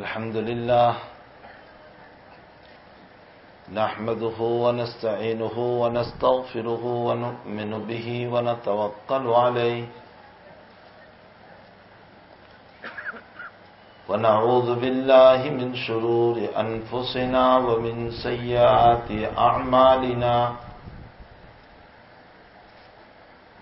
الحمد لله نحمده ونستعينه ونستغفره ونؤمن به ونتوكل عليه ونعوذ بالله من شرور أنفسنا ومن سيئات أعمالنا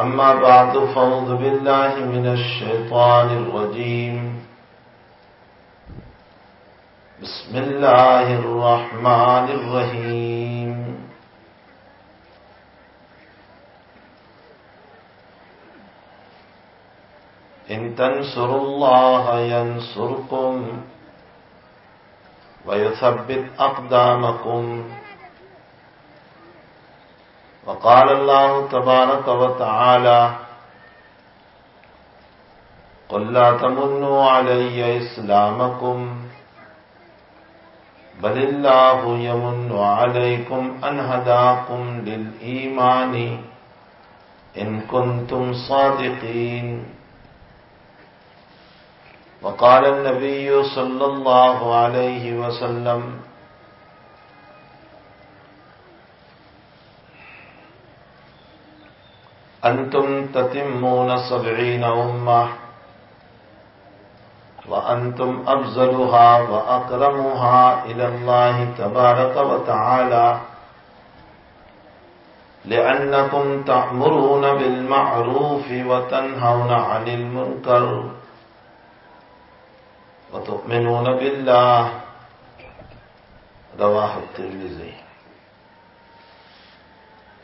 أما بعد فوض بالله من الشيطان الرجيم. بسم الله الرحمن الرحيم. إن تنصروا الله ينصركم ويثبت أقدامكم وقال الله تبارك وتعالى قل لا تمنوا علي إسلامكم بل الله يمن عليكم أن هداكم للإيمان إن كنتم صادقين وقال النبي صلى الله عليه وسلم أنتم تتمون سبعين أمة وأنتم أفضلها وأكرمها إلى الله تبارك وتعالى لأنكم تأمرون بالمعروف وتنهون عن المنكر وتؤمنون بالله. رواه الترمذي.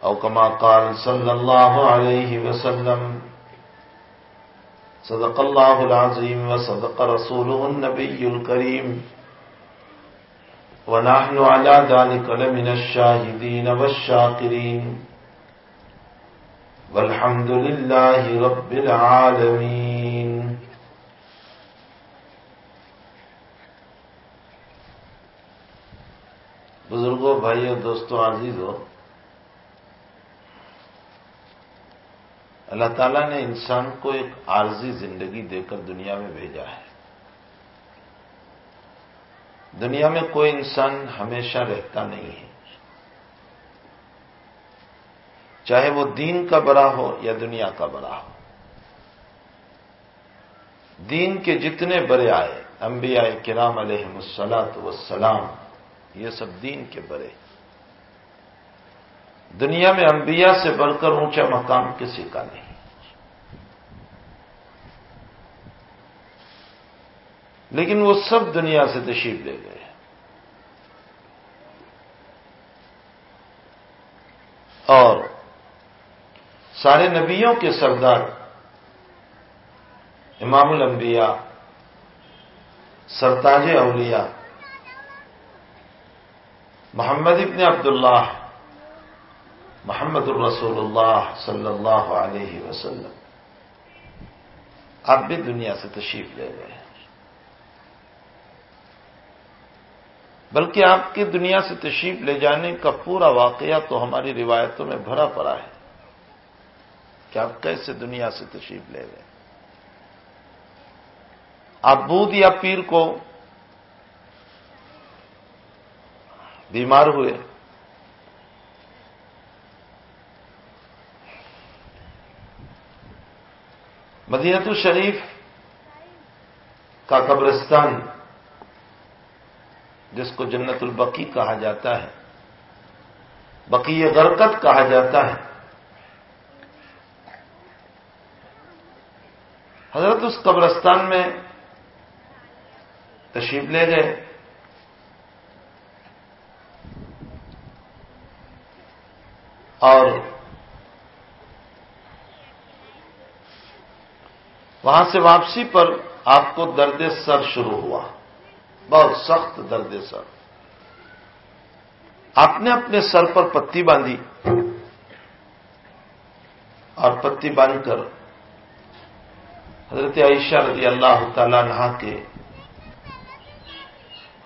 او كما قال صلى الله عليه وسلم صدق الله العظيم وصدق رسوله النبي الكريم ونحن على ذلك لمن الشاهدين والشاكرين والحمد لله رب العالمين بزرگوں بھائیو دوستوں عزیزوں اللہ تعالیٰ نے انسان کو ایک عارضی زندگی دے کر دنیا میں بھیجا ہے۔ دنیا میں کوئی انسان ہمیشہ رہتا نہیں ہے۔ چاہے وہ دین کا بڑا ہو یا دنیا کا بڑا ہو۔ دین کے جتنے بڑے آئے، انبیاء کرام علیہ السلاط وسلام یہ سب دین کے بڑے۔ ہیں دنیا میں انبیاء سے بڑھ کر اونچا مقام کسی کا نہیں۔ لیکن وہ سب دنیا سے تشریف لے گئے۔ اور سارے نبیوں کے سردار، امام الانبیاء، سرتاج اولیاء، محمد ابن عبداللہ محمد الرسول اللہ صلی اللہ علیہ وسلم۔ آپ بھی دنیا سے تشریف لے گئے بلکہ آپ کی دنیا سے تشریف لے جانے کا پورا واقعہ تو ہماری روایتوں میں بھرا پڑا ہے۔ کہ آپ کیسے دنیا سے تشریف لے گئے آپ بود یا پیر کو بیمار ہوئے مدینت الشریف کا قبرستان جس کو جنت البقی کہا جاتا ہے، بقی غرکت کہا جاتا ہے۔ حضرت اس قبرستان میں تشریف لے گئے۔ اور وہاں سے واپسی پر آپ کو درد سر شروع ہوا۔ بہت سخت درد سر۔ آپ نے اپنے سر پر پتی باندھی اور پتی باندھ کر حضرت عائشہ رضی اللہ تعالی نہا کے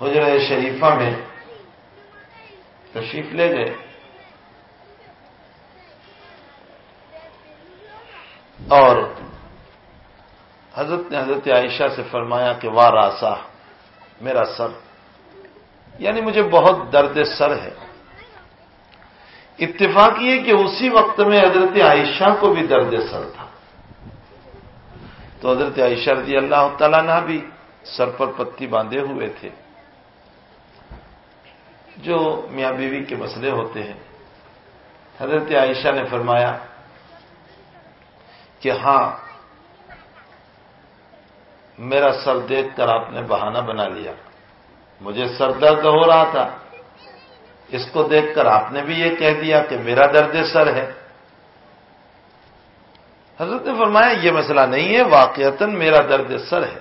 حجر شریفہ میں تشریف لے گئے۔ اور حضرت نے حضرت عائشہ سے فرمایا کہ واہ راسا، میرا سر۔ یعنی مجھے بہت درد سر ہے۔ اتفاق یہ کہ اسی وقت میں حضرت عائشہ کو بھی درد سر تھا۔ تو حضرت عائشہ رضی اللہ تعالیٰ نے بھی سر پر پتی باندھے ہوئے تھے۔ جو میاں بیوی کے مسئلے ہوتے ہیں۔ حضرت عائشہ نے فرمایا کہ ہاں میرا سر دیکھ کر آپ نے بہانہ بنا لیا۔ مجھے سر درد ہو رہا تھا۔ اس کو دیکھ کر آپ نے بھی یہ کہہ دیا کہ میرا درد سر ہے۔ حضرت نے فرمایا، یہ مسئلہ نہیں ہے، واقعتاً میرا درد سر ہے۔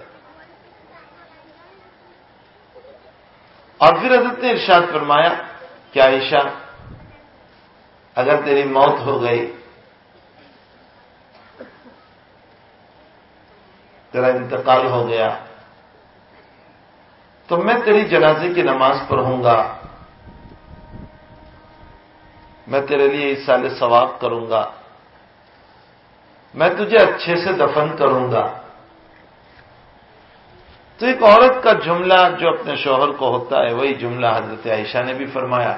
اور پھر حضرت نے ارشاد فرمایا کہ عائشہ، اگر تیری موت ہو گئی تیرا انتقال ہو گیا۔ تو میں تیری جنازے کی نماز پڑھوں گا۔ میں تیرے لیے اس سال ثواب کروں گا۔ میں تجھے اچھے سے دفن کروں گا۔ تو ایک عورت کا جملہ جو اپنے شوہر کو ہوتا ہے، وہی جملہ حضرت عائشہ نے بھی فرمایا۔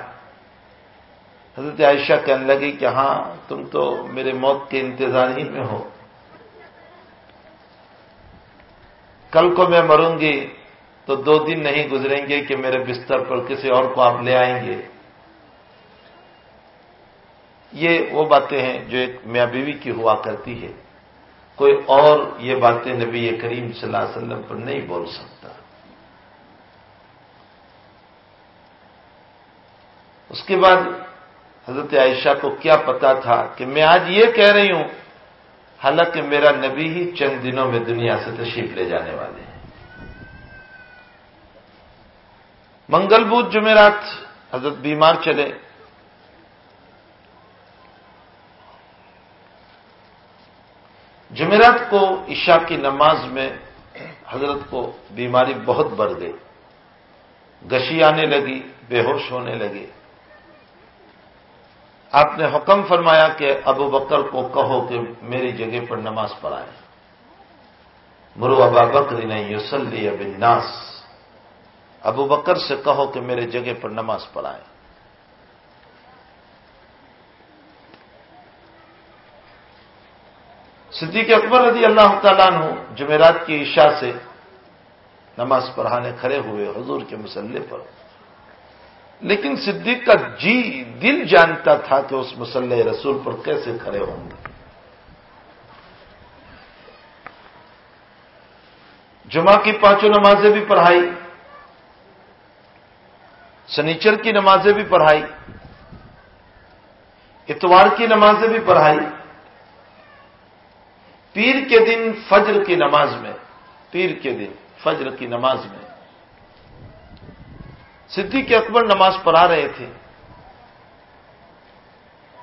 حضرت عائشہ کہنے لگی کہ ہاں تم تو میرے موت کے انتظار ہی میں ہو۔ کل کو میں مروں گی تو دو دن نہیں گزریں گے کہ میرے بستر پر کسی اور کو آپ لے آئیں گے۔ یہ وہ باتیں ہیں جو ایک میاں بیوی کی ہوا کرتی ہے۔ کوئی اور یہ باتیں نبی کریم صلی اللہ علیہ وسلم پر نہیں بول سکتا۔ اس کے بعد حضرت عائشہ کو کیا پتا تھا کہ میں آج یہ کہہ رہی ہوں حالانکہ میرا نبی ہی چند دنوں میں دنیا سے تشریف لے جانے والے ہیں۔ منگل بدھ جمعرات حضرت بیمار چلے۔ جمعرات کو عشاء کی نماز میں حضرت کو بیماری بہت بڑھ گئی۔ گشی آنے لگی، بے ہوش ہونے لگی آپ نے حکم فرمایا کہ ابو بکر کو کہو کہ میری جگہ پر نماز پڑھائے۔ مرو ابا بکر نہیں یوسلی اب ابو بکر سے کہو کہ میرے جگہ پر نماز پڑھائے۔ صدیق اکبر رضی اللہ تعالیٰ عنہ جمعرات کی عشاء سے نماز پڑھانے کھڑے ہوئے حضور کے مسلح پر۔ لیکن صدیق کا جی دل جانتا تھا کہ اس مسلح رسول پر کیسے کھڑے ہوں گے۔ جمعہ کی پانچوں نمازیں بھی پڑھائی، سنیچر کی نمازیں بھی پڑھائی، اتوار کی نمازیں بھی پڑھائی، پیر کے دن فجر کی نماز میں، پیر کے دن فجر کی نماز میں۔ صدیق اکبر نماز پڑھا رہے تھے۔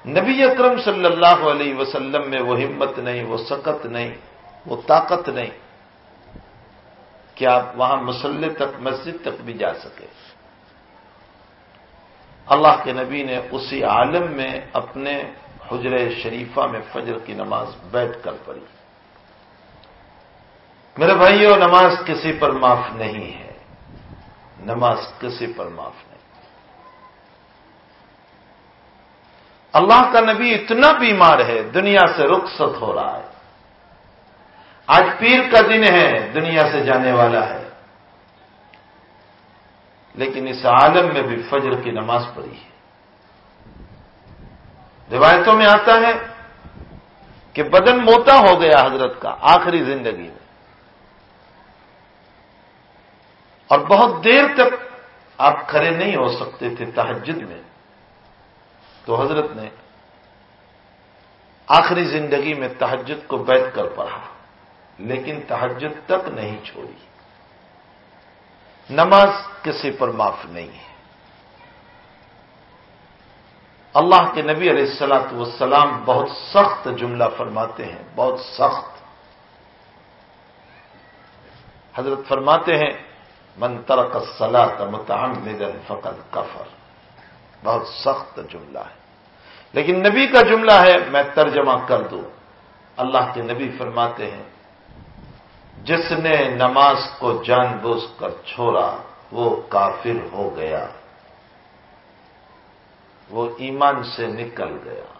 نبی اکرم صلی اللہ علیہ وسلم میں وہ ہمت نہیں، وہ سکت نہیں، وہ طاقت نہیں کہ آپ وہاں مسلح تک، مسجد تک بھی جا سکے۔ اللہ کے نبی نے اسی عالم میں اپنے حجر شریفہ میں فجر کی نماز بیٹھ کر پڑھی۔ میرے بھائیوں نماز کسی پر معاف نہیں ہے۔ نماز کسی پر معاف نہیں۔ اللہ کا نبی اتنا بیمار ہے، دنیا سے رخصت ہو رہا ہے۔ آج پیر کا دن ہے، دنیا سے جانے والا ہے۔ لیکن اس عالم میں بھی فجر کی نماز پڑھی ہے۔ روایتوں میں آتا ہے کہ بدن موتا ہو گیا حضرت کا آخری زندگی میں۔ اور بہت دیر تک آپ کھڑے نہیں ہو سکتے تھے تحجد میں۔ تو حضرت نے آخری زندگی میں تحجد کو بیٹھ کر پڑھا، لیکن تحجد تک نہیں چھوڑی۔ نماز کسی پر معاف نہیں ہے۔ اللہ کے نبی علیہ السلاۃ والسلام بہت سخت جملہ فرماتے ہیں، بہت سخت۔ حضرت فرماتے ہیں من ترک الصلاۃ متعمدا فقد کفر۔ بہت سخت جملہ ہے۔ لیکن نبی کا جملہ ہے، میں ترجمہ کر دوں۔ اللہ کے نبی فرماتے ہیں، جس نے نماز کو جان بوجھ کر چھوڑا، وہ کافر ہو گیا۔ وہ ایمان سے نکل گیا۔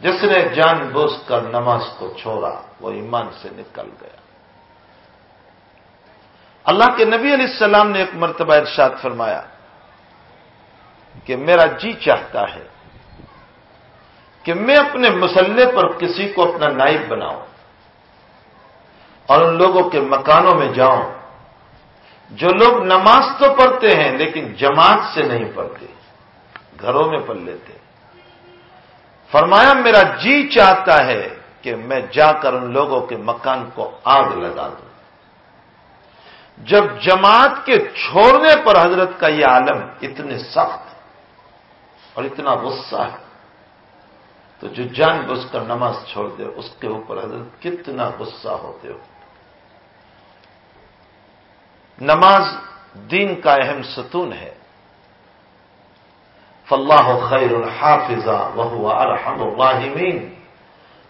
جس نے جان بوجھ کر نماز کو چھوڑا، وہ ایمان سے نکل گیا۔ اللہ کے نبی علیہ السلام نے ایک مرتبہ ارشاد فرمایا کہ میرا جی چاہتا ہے کہ میں اپنے مسلح پر کسی کو اپنا نائب بناؤں اور ان لوگوں کے مکانوں میں جاؤں جو لوگ نماز تو پڑھتے ہیں لیکن جماعت سے نہیں پڑھتے، گھروں میں پڑھ لیتے۔ فرمایا، میرا جی چاہتا ہے کہ میں جا کر ان لوگوں کے مکان کو آگ لگا دوں۔ جب جماعت کے چھوڑنے پر حضرت کا یہ عالم اتنے سخت اور اتنا غصہ ہے، تو جو جان بوجھ کر نماز چھوڑ دے، اس کے اوپر حضرت کتنا غصہ ہوتے ہو۔ نماز دین کا اہم ستون ہے۔ فلاح خیر الحافظہ وہ ارحم الراحمین۔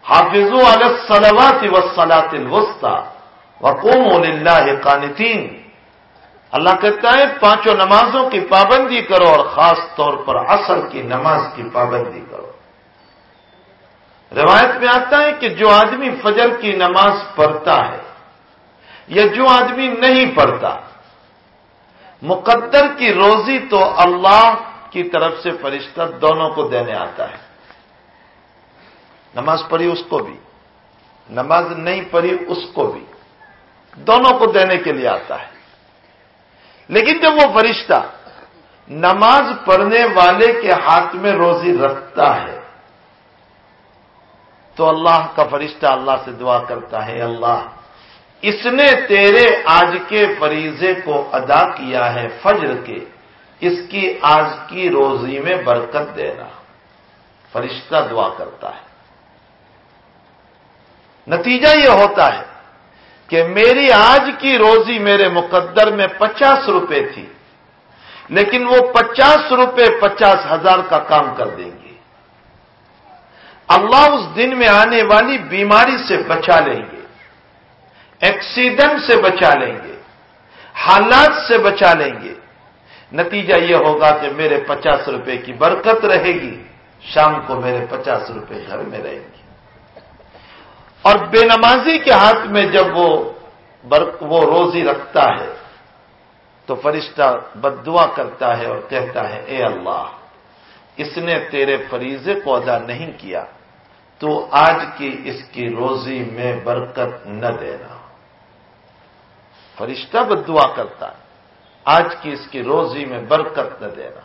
حافظ الصلوات والصلاة الوسطى وقوموا للہ قانتین۔ اللہ کہتا ہے، پانچوں نمازوں کی پابندی کرو اور خاص طور پر اصل کی نماز کی پابندی کرو۔ روایت میں آتا ہے کہ جو آدمی فجر کی نماز پڑھتا ہے یا جو آدمی نہیں پڑھتا، مقدر کی روزی تو اللہ کی طرف سے فرشتہ دونوں کو دینے آتا ہے۔ نماز پڑھی اس کو بھی، نماز نہیں پڑھی اس کو بھی۔ دونوں کو دینے کے لیے آتا ہے۔ لیکن جب وہ فرشتہ نماز پڑھنے والے کے ہاتھ میں روزی رکھتا ہے، تو اللہ کا فرشتہ اللہ سے دعا کرتا ہے، اللہ، اس نے تیرے آج کے فریضے کو ادا کیا ہے فجر کے، اس کی آج کی روزی میں برکت دینا۔ فرشتہ دعا کرتا ہے۔ نتیجہ یہ ہوتا ہے کہ میری آج کی روزی میرے مقدر میں پچاس روپے تھی، لیکن وہ پچاس روپے پچاس ہزار کا کام کر دیں گے۔ اللہ اس دن میں آنے والی بیماری سے بچا لیں گے ایکسیڈنٹ سے بچا لیں گے، حالات سے بچا لیں گے۔ نتیجہ یہ ہوگا کہ میرے پچاس روپے کی برکت رہے گی، شام کو میرے پچاس روپے گھر میں رہیں گے۔ اور بے نمازی کے ہاتھ میں جب وہ وہ روزی رکھتا ہے، تو فرشتہ بد دعا کرتا ہے اور کہتا ہے، اے اللہ، اس نے تیرے فریضے کو ادا نہیں کیا، تو آج کی اس کی روزی میں برکت نہ دینا۔ فرشتہ بد دعا کرتا ہے، آج کی اس کی روزی میں برکت نہ دینا۔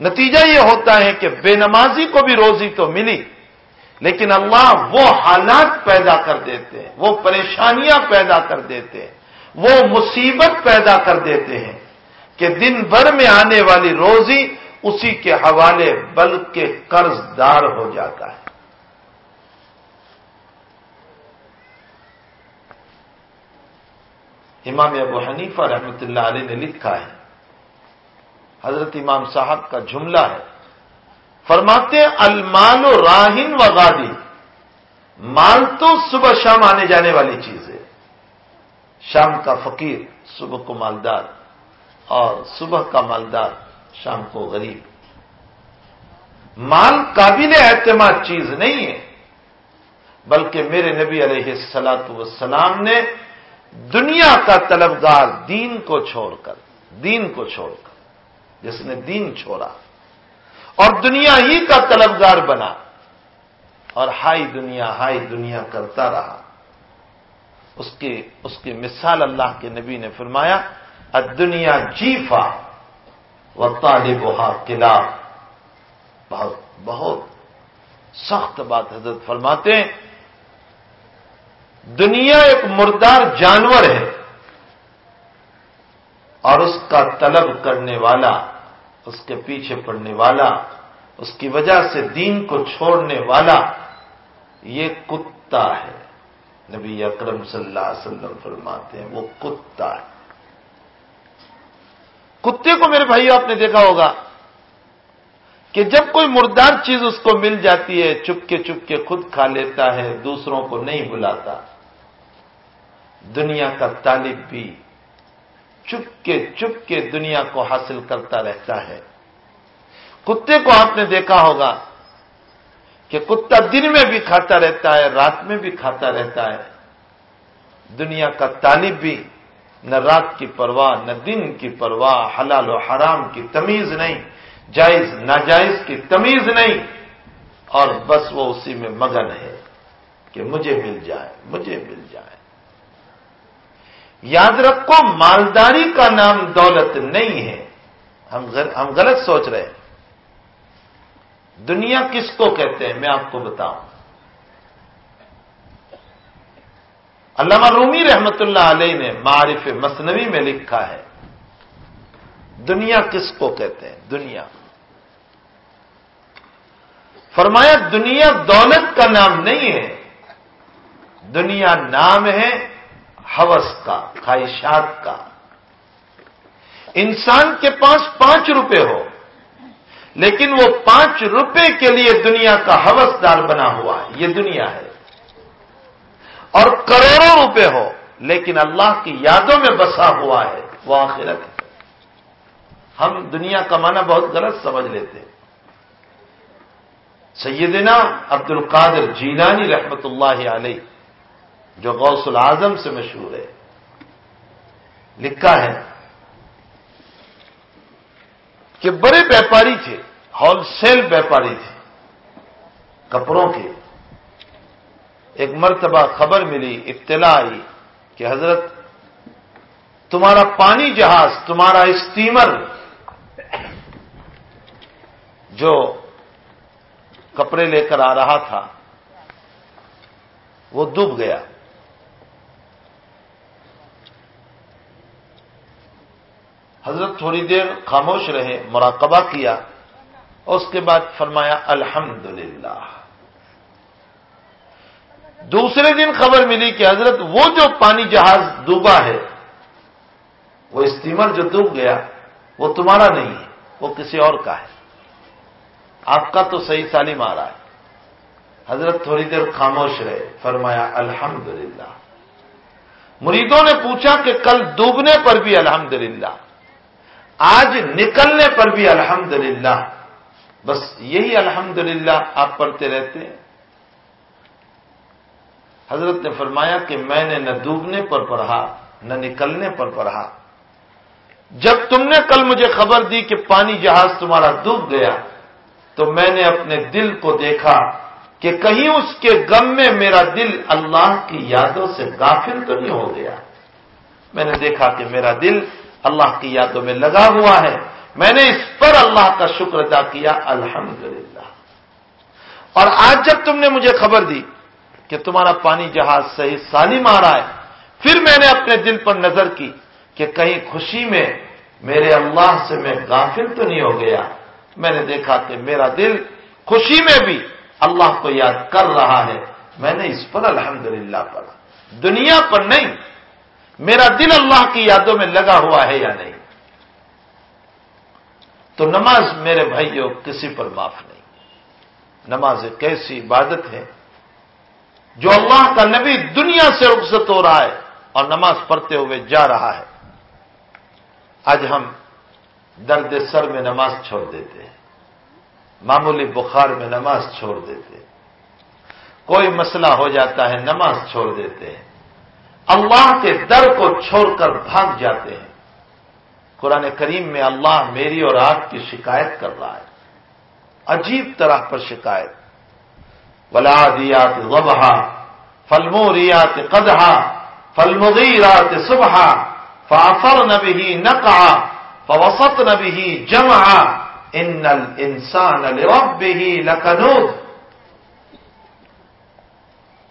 نتیجہ یہ ہوتا ہے کہ بے نمازی کو بھی روزی تو ملی۔ لیکن اللہ وہ حالات پیدا کر دیتے ہیں، وہ پریشانیاں پیدا کر دیتے ہیں، وہ مصیبت پیدا کر دیتے ہیں کہ دن بھر میں آنے والی روزی اسی کے حوالے بلکہ قرض دار ہو جاتا ہے۔ امام ابو حنیفہ رحمۃ اللہ علیہ نے لکھا ہے، حضرت امام صاحب کا جملہ ہے فرماتے المال و راہن و غادی۔ مال تو صبح شام آنے جانے والی چیز ہے۔ شام کا فقیر، صبح کو مالدار۔ اور صبح کا مالدار، شام کو غریب۔ مال قابل اعتماد چیز نہیں ہے، بلکہ میرے نبی علیہ السلاط والسلام نے دنیا کا طلبگار دین کو چھوڑ کر، دین کو چھوڑ کر، جس نے دین چھوڑا۔ اور دنیا ہی کا طلبگار بنا اور ہائی دنیا ہائی دنیا کرتا رہا۔ اس کی اس کی مثال اللہ کے نبی نے فرمایا دنیا جیفا و طالب قلعہ بہت بہت سخت بات حضرت فرماتے ہیں۔ دنیا ایک مردار جانور ہے اور اس کا طلب کرنے والا اس کے پیچھے پڑنے والا، اس کی وجہ سے دین کو چھوڑنے والا، یہ کتا ہے۔ نبی اکرم صلی اللہ علیہ وسلم فرماتے ہیں، وہ کتا ہے۔ کتے کو میرے بھائی آپ نے دیکھا ہوگا کہ جب کوئی مردار چیز اس کو مل جاتی ہے چپ کے چپ کے خود کھا لیتا ہے، دوسروں کو نہیں بلاتا، دنیا کا طالب بھی چپ کے چپ کے دنیا کو حاصل کرتا رہتا ہے۔ کتے کو آپ نے دیکھا ہوگا کہ کتا دن میں بھی کھاتا رہتا ہے، رات میں بھی کھاتا رہتا ہے۔ دنیا کا طالب بھی نہ رات کی پرواہ، نہ دن کی پرواہ، حلال و حرام کی تمیز نہیں، جائز، ناجائز کی تمیز نہیں۔ اور بس وہ اسی میں مگن ہے کہ مجھے مل جائے، مجھے مل جائے۔ یاد رکھو، مالداری کا نام دولت نہیں ہے۔ ہم غلط سوچ رہے ہیں۔ دنیا کس کو کہتے ہیں؟ میں آپ کو بتاؤں۔ علامہ رومی رحمت اللہ علیہ نے معرف مصنوی میں لکھا ہے، دنیا کس کو کہتے ہیں؟ دنیا۔ فرمایا، دنیا دولت کا نام نہیں ہے۔ دنیا نام ہے ہوس کا، خواہشات کا۔ انسان کے پاس پانچ روپے ہو، لیکن وہ پانچ روپے کے لیے دنیا کا ہوسدار بنا ہوا ہے، یہ دنیا ہے۔ اور کروڑوں روپے ہو، لیکن اللہ کی یادوں میں بسا ہوا ہے، وہ آخرت ہے۔ ہم دنیا کا معنی بہت غلط سمجھ لیتے ہیں۔ سیدنا عبد القادر جیلانی رحمت اللہ علیہ جو غوث العظم سے مشہور ہے۔ لکھا ہے کہ بڑے ویپاری تھے، ہول سیل ویپاری تھے، کپڑوں کے۔ ایک مرتبہ خبر ملی، اطلاع آئی کہ حضرت، تمہارا پانی جہاز، تمہارا اسٹیمر جو کپڑے لے کر آ رہا تھا، وہ ڈوب گیا۔ حضرت تھوڑی دیر خاموش رہے، مراقبہ کیا اور اس کے بعد فرمایا، الحمدللہ۔ دوسرے دن خبر ملی کہ حضرت وہ جو پانی جہاز ڈوبا ہے، وہ اسٹیمر جو ڈوب گیا، وہ تمہارا نہیں ہے، وہ کسی اور کا ہے۔ آپ کا تو صحیح سالم آ رہا ہے۔ حضرت تھوڑی دیر خاموش رہے، فرمایا، الحمدللہ۔ مریدوں نے پوچھا کہ کل ڈوبنے پر بھی الحمدللہ۔ آج نکلنے پر بھی الحمدللہ۔ بس یہی الحمدللہ آپ پڑھتے رہتے ہیں۔ حضرت نے فرمایا کہ میں نے نہ ڈوبنے پر پڑھا، نہ نکلنے پر پڑھا۔ جب تم نے کل مجھے خبر دی کہ پانی جہاز تمہارا ڈوب گیا، تو میں نے اپنے دل کو دیکھا کہ کہیں اس کے غم میں میرا دل اللہ کی یادوں سے غافل تو نہیں ہو گیا۔ میں نے دیکھا کہ میرا دل اللہ کی یادوں میں لگا ہوا ہے۔ میں نے اس پر اللہ کا شکر ادا کیا، الحمدللہ۔ اور آج جب تم نے مجھے خبر دی کہ تمہارا پانی جہاز صحیح سالم آ رہا ہے، پھر میں نے اپنے دل پر نظر کی کہ کہیں خوشی میں میرے اللہ سے میں غافل تو نہیں ہو گیا۔ میں نے دیکھا کہ میرا دل خوشی میں بھی اللہ کو یاد کر رہا ہے۔ میں نے اس پر الحمدللہ پڑھا۔ دنیا پر نہیں میرا دل اللہ کی یادوں میں لگا ہوا ہے یا نہیں؟ تو نماز میرے بھائیوں کسی پر معاف نہیں۔ نماز ایک ایسی عبادت ہے جو اللہ کا نبی دنیا سے رخصت ہو رہا ہے اور نماز پڑھتے ہوئے جا رہا ہے۔ آج ہم درد سر میں نماز چھوڑ دیتے ہیں۔ معمولی بخار میں نماز چھوڑ دیتے ہیں۔ کوئی مسئلہ ہو جاتا ہے، نماز چھوڑ دیتے ہیں۔ اللہ کے در کو چھوڑ کر بھاگ جاتے ہیں۔ قرآن کریم میں اللہ میری اور آپ کی شکایت کر رہا ہے۔ عجیب طرح پر شکایت۔ ولادیات وبہا فلموریات قدہا فلمغیرات صبح فافر نبی نقا فوسط نبی جمع ان الانسان لربه لکنود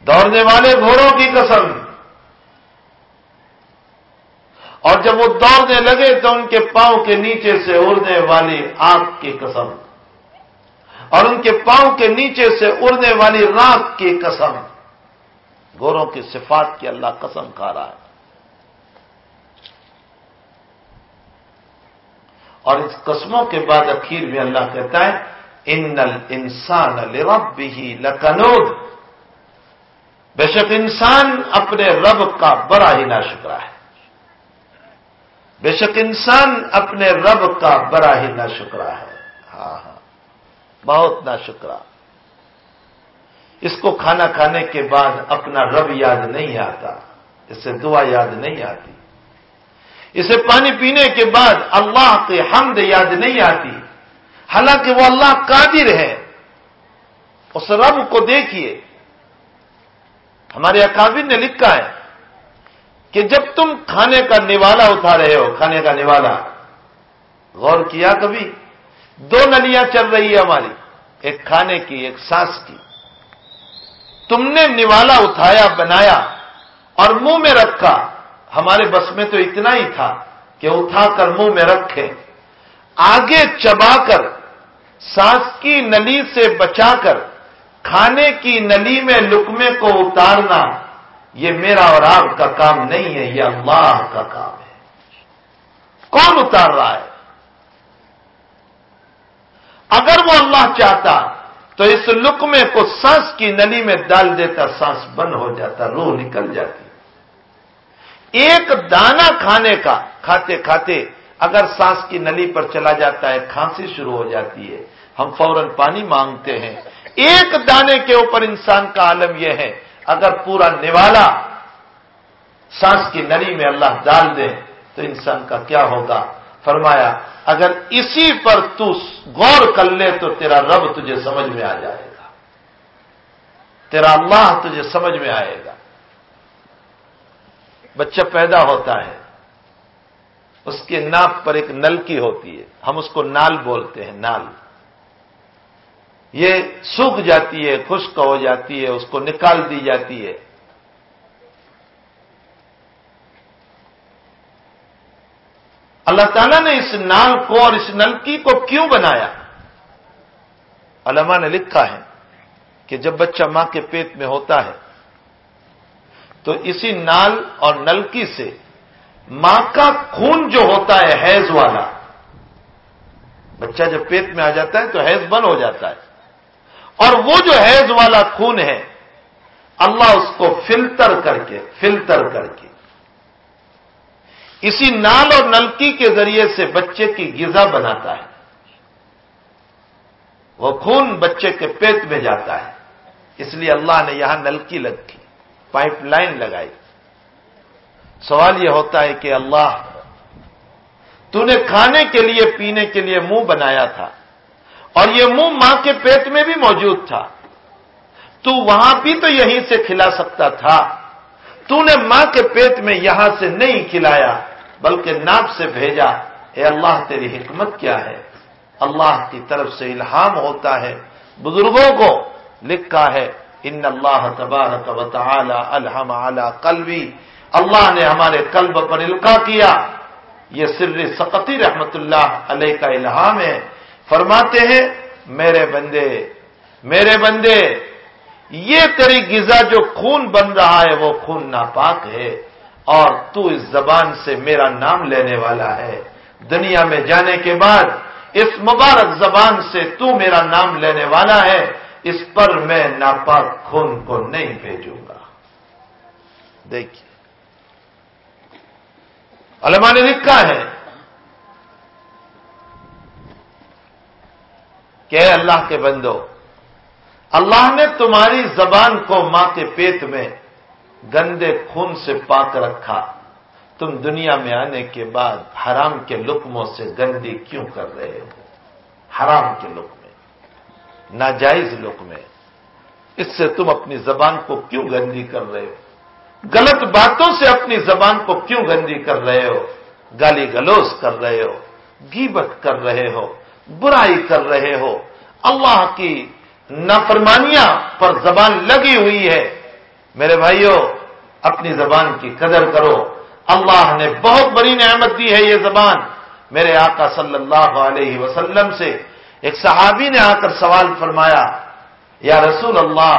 دوڑنے والے گھوڑوں کی قسم۔ اور جب وہ دوڑنے لگے تو ان کے پاؤں کے نیچے سے اڑنے والی آگ کی قسم اور ان کے پاؤں کے نیچے سے اڑنے والی راک کی قسم۔ گوروں کی صفات کی اللہ قسم کھا رہا ہے۔ اور اس قسموں کے بعد اخیر میں اللہ کہتا ہے، ان انسان رب ہی لکنود بے شک انسان اپنے رب کا بڑا ہی نہ شکرا ہے۔ بے شک انسان اپنے رب کا بڑا ہی نہ شکرا ہے۔ ہاں ہاں۔ بہت نہ شکرا اس کو کھانا کھانے کے بعد اپنا رب یاد نہیں آتا اسے دعا یاد نہیں آتی۔ اسے پانی پینے کے بعد اللہ کے حمد یاد نہیں آتی۔ حالانکہ وہ اللہ قادر ہے۔ اس رب کو دیکھیے۔ ہمارے اکابر نے لکھا ہے کہ جب تم کھانے کا نوالا اٹھا رہے ہو، کھانے کا نوالا۔ غور کیا کبھی؟ دو نلیاں چل رہی ہے ہماری، ایک کھانے کی، ایک سانس کی۔ تم نے نوالا اٹھایا، بنایا اور منہ میں رکھا۔ ہمارے بس میں تو اتنا ہی تھا کہ اٹھا کر منہ میں رکھے۔ آگے چبا کر سانس کی نلی سے بچا کر، کھانے کی نلی میں لکمے کو اتارنا۔ یہ میرا اور آپ کا کام نہیں ہے، یہ اللہ کا کام ہے۔ کون اتار رہا ہے؟ اگر وہ اللہ چاہتا تو اس لکمے کو سانس کی نلی میں ڈال دیتا، سانس بند ہو جاتا، روح نکل جاتی۔ ایک دانہ کھانے کا، کھاتے کھاتے اگر سانس کی نلی پر چلا جاتا ہے، کھانسی شروع ہو جاتی ہے۔ ہم فوراً پانی مانگتے ہیں۔ ایک دانے کے اوپر انسان کا عالم یہ ہے اگر پورا نوالا سانس کی نلی میں اللہ ڈال دے تو انسان کا کیا ہوگا؟ فرمایا، اگر اسی پر تو غور کر لے تو تیرا رب تجھے سمجھ میں آ جائے گا۔ تیرا اللہ تجھے سمجھ میں آئے گا۔ بچہ پیدا ہوتا ہے، اس کے ناپ پر ایک نلکی ہوتی ہے۔ ہم اس کو نال بولتے ہیں، نال۔ یہ سوکھ جاتی ہے، خشک ہو جاتی ہے، اس کو نکال دی جاتی ہے۔ اللہ تعالیٰ نے اس نال کو اور اس نلکی کو کیوں بنایا؟ علماء نے لکھا ہے کہ جب بچہ ماں کے پیٹ میں ہوتا ہے، تو اسی نال اور نلکی سے ماں کا خون جو ہوتا ہے، حیض والا، بچہ جب پیٹ میں آ جاتا ہے تو حیض بند ہو جاتا ہے۔ اور وہ جو حیض والا خون ہے، اللہ اس کو فلٹر کر کے، فلٹر کر کے۔ اسی نال اور نلکی کے ذریعے سے بچے کی غذا بناتا ہے۔ وہ خون بچے کے پیٹ میں جاتا ہے۔ اس لیے اللہ نے یہاں نلکی لگی، پائپ لائن لگائی۔ سوال یہ ہوتا ہے کہ اللہ، تو نے کھانے کے لیے، پینے کے لیے منہ بنایا تھا۔ اور یہ منہ ماں کے پیٹ میں بھی موجود تھا۔ تو وہاں بھی تو یہیں سے کھلا سکتا تھا۔ تو نے ماں کے پیٹ میں یہاں سے نہیں کھلایا، بلکہ ناپ سے بھیجا، اے اللہ تیری حکمت کیا ہے؟ اللہ کی طرف سے الہام ہوتا ہے، بزرگوں کو لکھا ہے، ان اللہ تبارک و تعالی الحم اعلی قلبی۔ اللہ نے ہمارے قلب پر القا کیا۔ یہ سر سقطی رحمت اللہ علیہ کا الہام ہے۔ فرماتے ہیں، میرے بندے میرے بندے، یہ تیری غذا جو خون بن رہا ہے، وہ خون ناپاک ہے، اور تو اس زبان سے میرا نام لینے والا ہے۔ دنیا میں جانے کے بعد، اس مبارک زبان سے تو میرا نام لینے والا ہے، اس پر میں ناپاک خون کو نہیں بھیجوں گا۔ دیکھیے۔ علماء نے لکھا ہے کہ اے اللہ کے بندو، اللہ نے تمہاری زبان کو ماں کے پیٹ میں گندے خون سے پاک رکھا۔ تم دنیا میں آنے کے بعد حرام کے لکموں سے گندی کیوں کر رہے ہو؟ حرام کے لک میں ناجائز لک میں اس سے تم اپنی زبان کو کیوں گندی کر رہے ہو؟ غلط باتوں سے اپنی زبان کو کیوں گندی کر رہے ہو؟ گالی گلوز کر رہے ہو؟ گیبت کر رہے ہو؟ برائی کر رہے ہو۔ اللہ کی نافرمانیاں پر زبان لگی ہوئی ہے۔ میرے بھائیوں اپنی زبان کی قدر کرو۔ اللہ نے بہت بڑی نعمت دی ہے یہ زبان۔ میرے آقا صلی اللہ علیہ وسلم سے ایک صحابی نے آ کر سوال فرمایا، یا رسول اللہ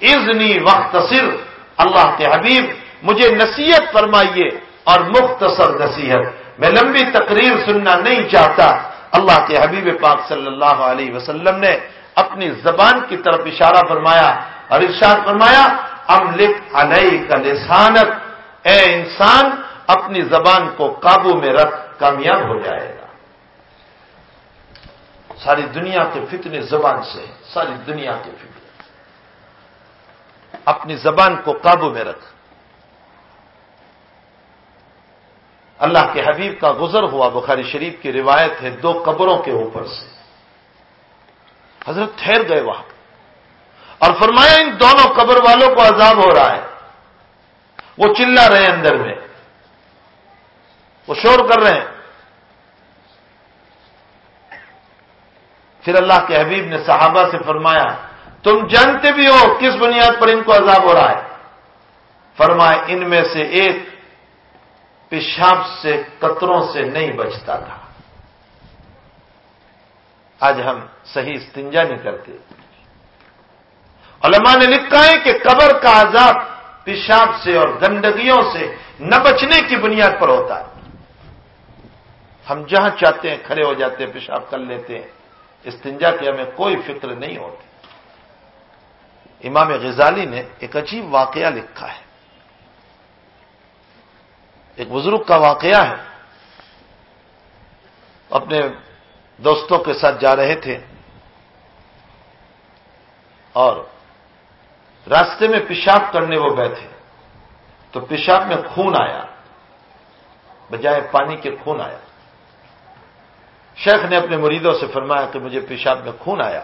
ازنی وقت صرف اللہ کے حبیب، مجھے نصیحت فرمائیے اور مختصر نصیحت۔ میں لمبی تقریر سننا نہیں چاہتا۔ اللہ کے حبیب پاک صلی اللہ علیہ وسلم نے اپنی زبان کی طرف اشارہ فرمایا اور ارشاد فرمایا، املک علیہ کا لسانت اے انسان، اپنی زبان کو قابو میں رکھ، کامیاب ہو جائے گا۔ ساری دنیا کے فتنے زبان سے، ساری دنیا کے فتنے۔ اپنی زبان کو قابو میں رکھ۔ اللہ کے حبیب کا گزر ہوا بخاری شریف کی روایت ہے دو قبروں کے اوپر سے۔ حضرت ٹھہر گئے وہاں۔ اور فرمایا، ان دونوں قبر والوں کو عذاب ہو رہا ہے۔ وہ چلا رہے ہیں اندر میں۔ وہ شور کر رہے ہیں۔ پھر اللہ کے حبیب نے صحابہ سے فرمایا، تم جانتے بھی ہو کس بنیاد پر ان کو عذاب ہو رہا ہے؟ فرمائے ان میں سے ایک پیشاب سے قطروں سے نہیں بچتا تھا۔ آج ہم صحیح استنجا نہیں کرتے۔ علماء نے لکھا ہے کہ قبر کا عذاب پیشاب سے اور گندگیوں سے نہ بچنے کی بنیاد پر ہوتا ہے۔ ہم جہاں چاہتے ہیں کھڑے ہو جاتے ہیں، پیشاب کر لیتے ہیں۔ استنجا کی ہمیں کوئی فکر نہیں ہوتی۔ امام غزالی نے ایک عجیب واقعہ لکھا ہے۔ ایک بزرگ کا واقعہ ہے۔ اپنے دوستوں کے ساتھ جا رہے تھے۔ اور راستے میں پیشاب کرنے وہ بیٹھے۔ تو پیشاب میں خون آیا۔ بجائے پانی کے خون آیا۔ شیخ نے اپنے مریدوں سے فرمایا کہ مجھے پیشاب میں خون آیا۔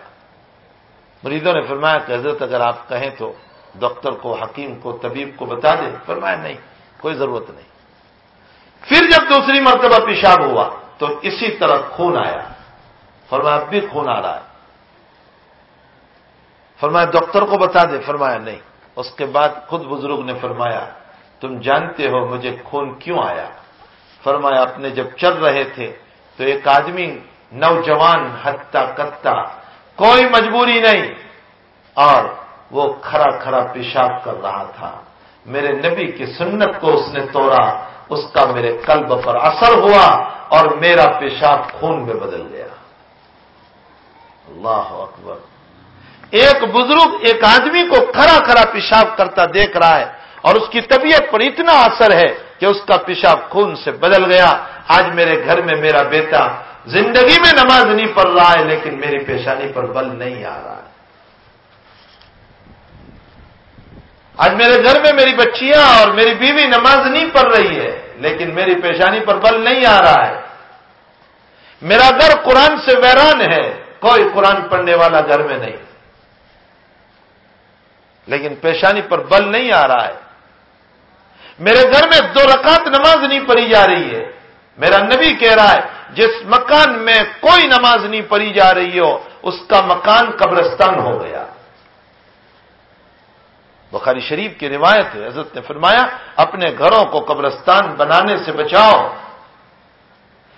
مریدوں نے فرمایا کہ حضرت اگر آپ کہیں تو ڈاکٹر کو، حکیم کو، طبیب کو بتا دیں فرمایا نہیں، کوئی ضرورت نہیں۔ پھر جب دوسری مرتبہ پیشاب ہوا تو اسی طرح خون آیا۔ فرمایا اب بھی خون آ رہا ہے۔ فرمایا ڈاکٹر کو بتا دے۔ فرمایا نہیں۔ اس کے بعد خود بزرگ نے فرمایا، تم جانتے ہو مجھے خون کیوں آیا؟ فرمایا اپنے جب چل رہے تھے تو ایک آدمی نوجوان ہتھا کتا کوئی مجبوری نہیں، اور وہ کھڑا کھڑا پیشاب کر رہا تھا۔ میرے نبی کی سنت کو اس نے توڑا۔ اس کا میرے قلب پر اثر ہوا اور میرا پیشاب خون میں بدل گیا۔ اللہ اکبر۔ ایک بزرگ ایک آدمی کو کھڑا کھڑا پیشاب کرتا دیکھ رہا ہے اور اس کی طبیعت پر اتنا اثر ہے کہ اس کا پیشاب خون سے بدل گیا۔ آج میرے گھر میں میرا بیٹا زندگی میں نماز نہیں پڑھ رہا ہے لیکن میری پیشانی پر بل نہیں آ رہا ہے آج میرے گھر میں میری بچیاں اور میری بیوی نماز نہیں پڑھ رہی ہے، لیکن میری پیشانی پر بل نہیں آ رہا ہے۔ میرا گھر قرآن سے ویران ہے، کوئی قرآن پڑھنے والا گھر میں نہیں۔ لیکن پیشانی پر بل نہیں آ رہا ہے۔ میرے گھر میں دو رکعت نماز نہیں پڑھی جا رہی ہے۔ میرا نبی کہہ رہا ہے، جس مکان میں کوئی نماز نہیں پڑھی جا رہی ہو، اس کا مکان قبرستان ہو گیا۔ بخاری شریف کی روایت ہے، حضرت نے فرمایا، اپنے گھروں کو قبرستان بنانے سے بچاؤ۔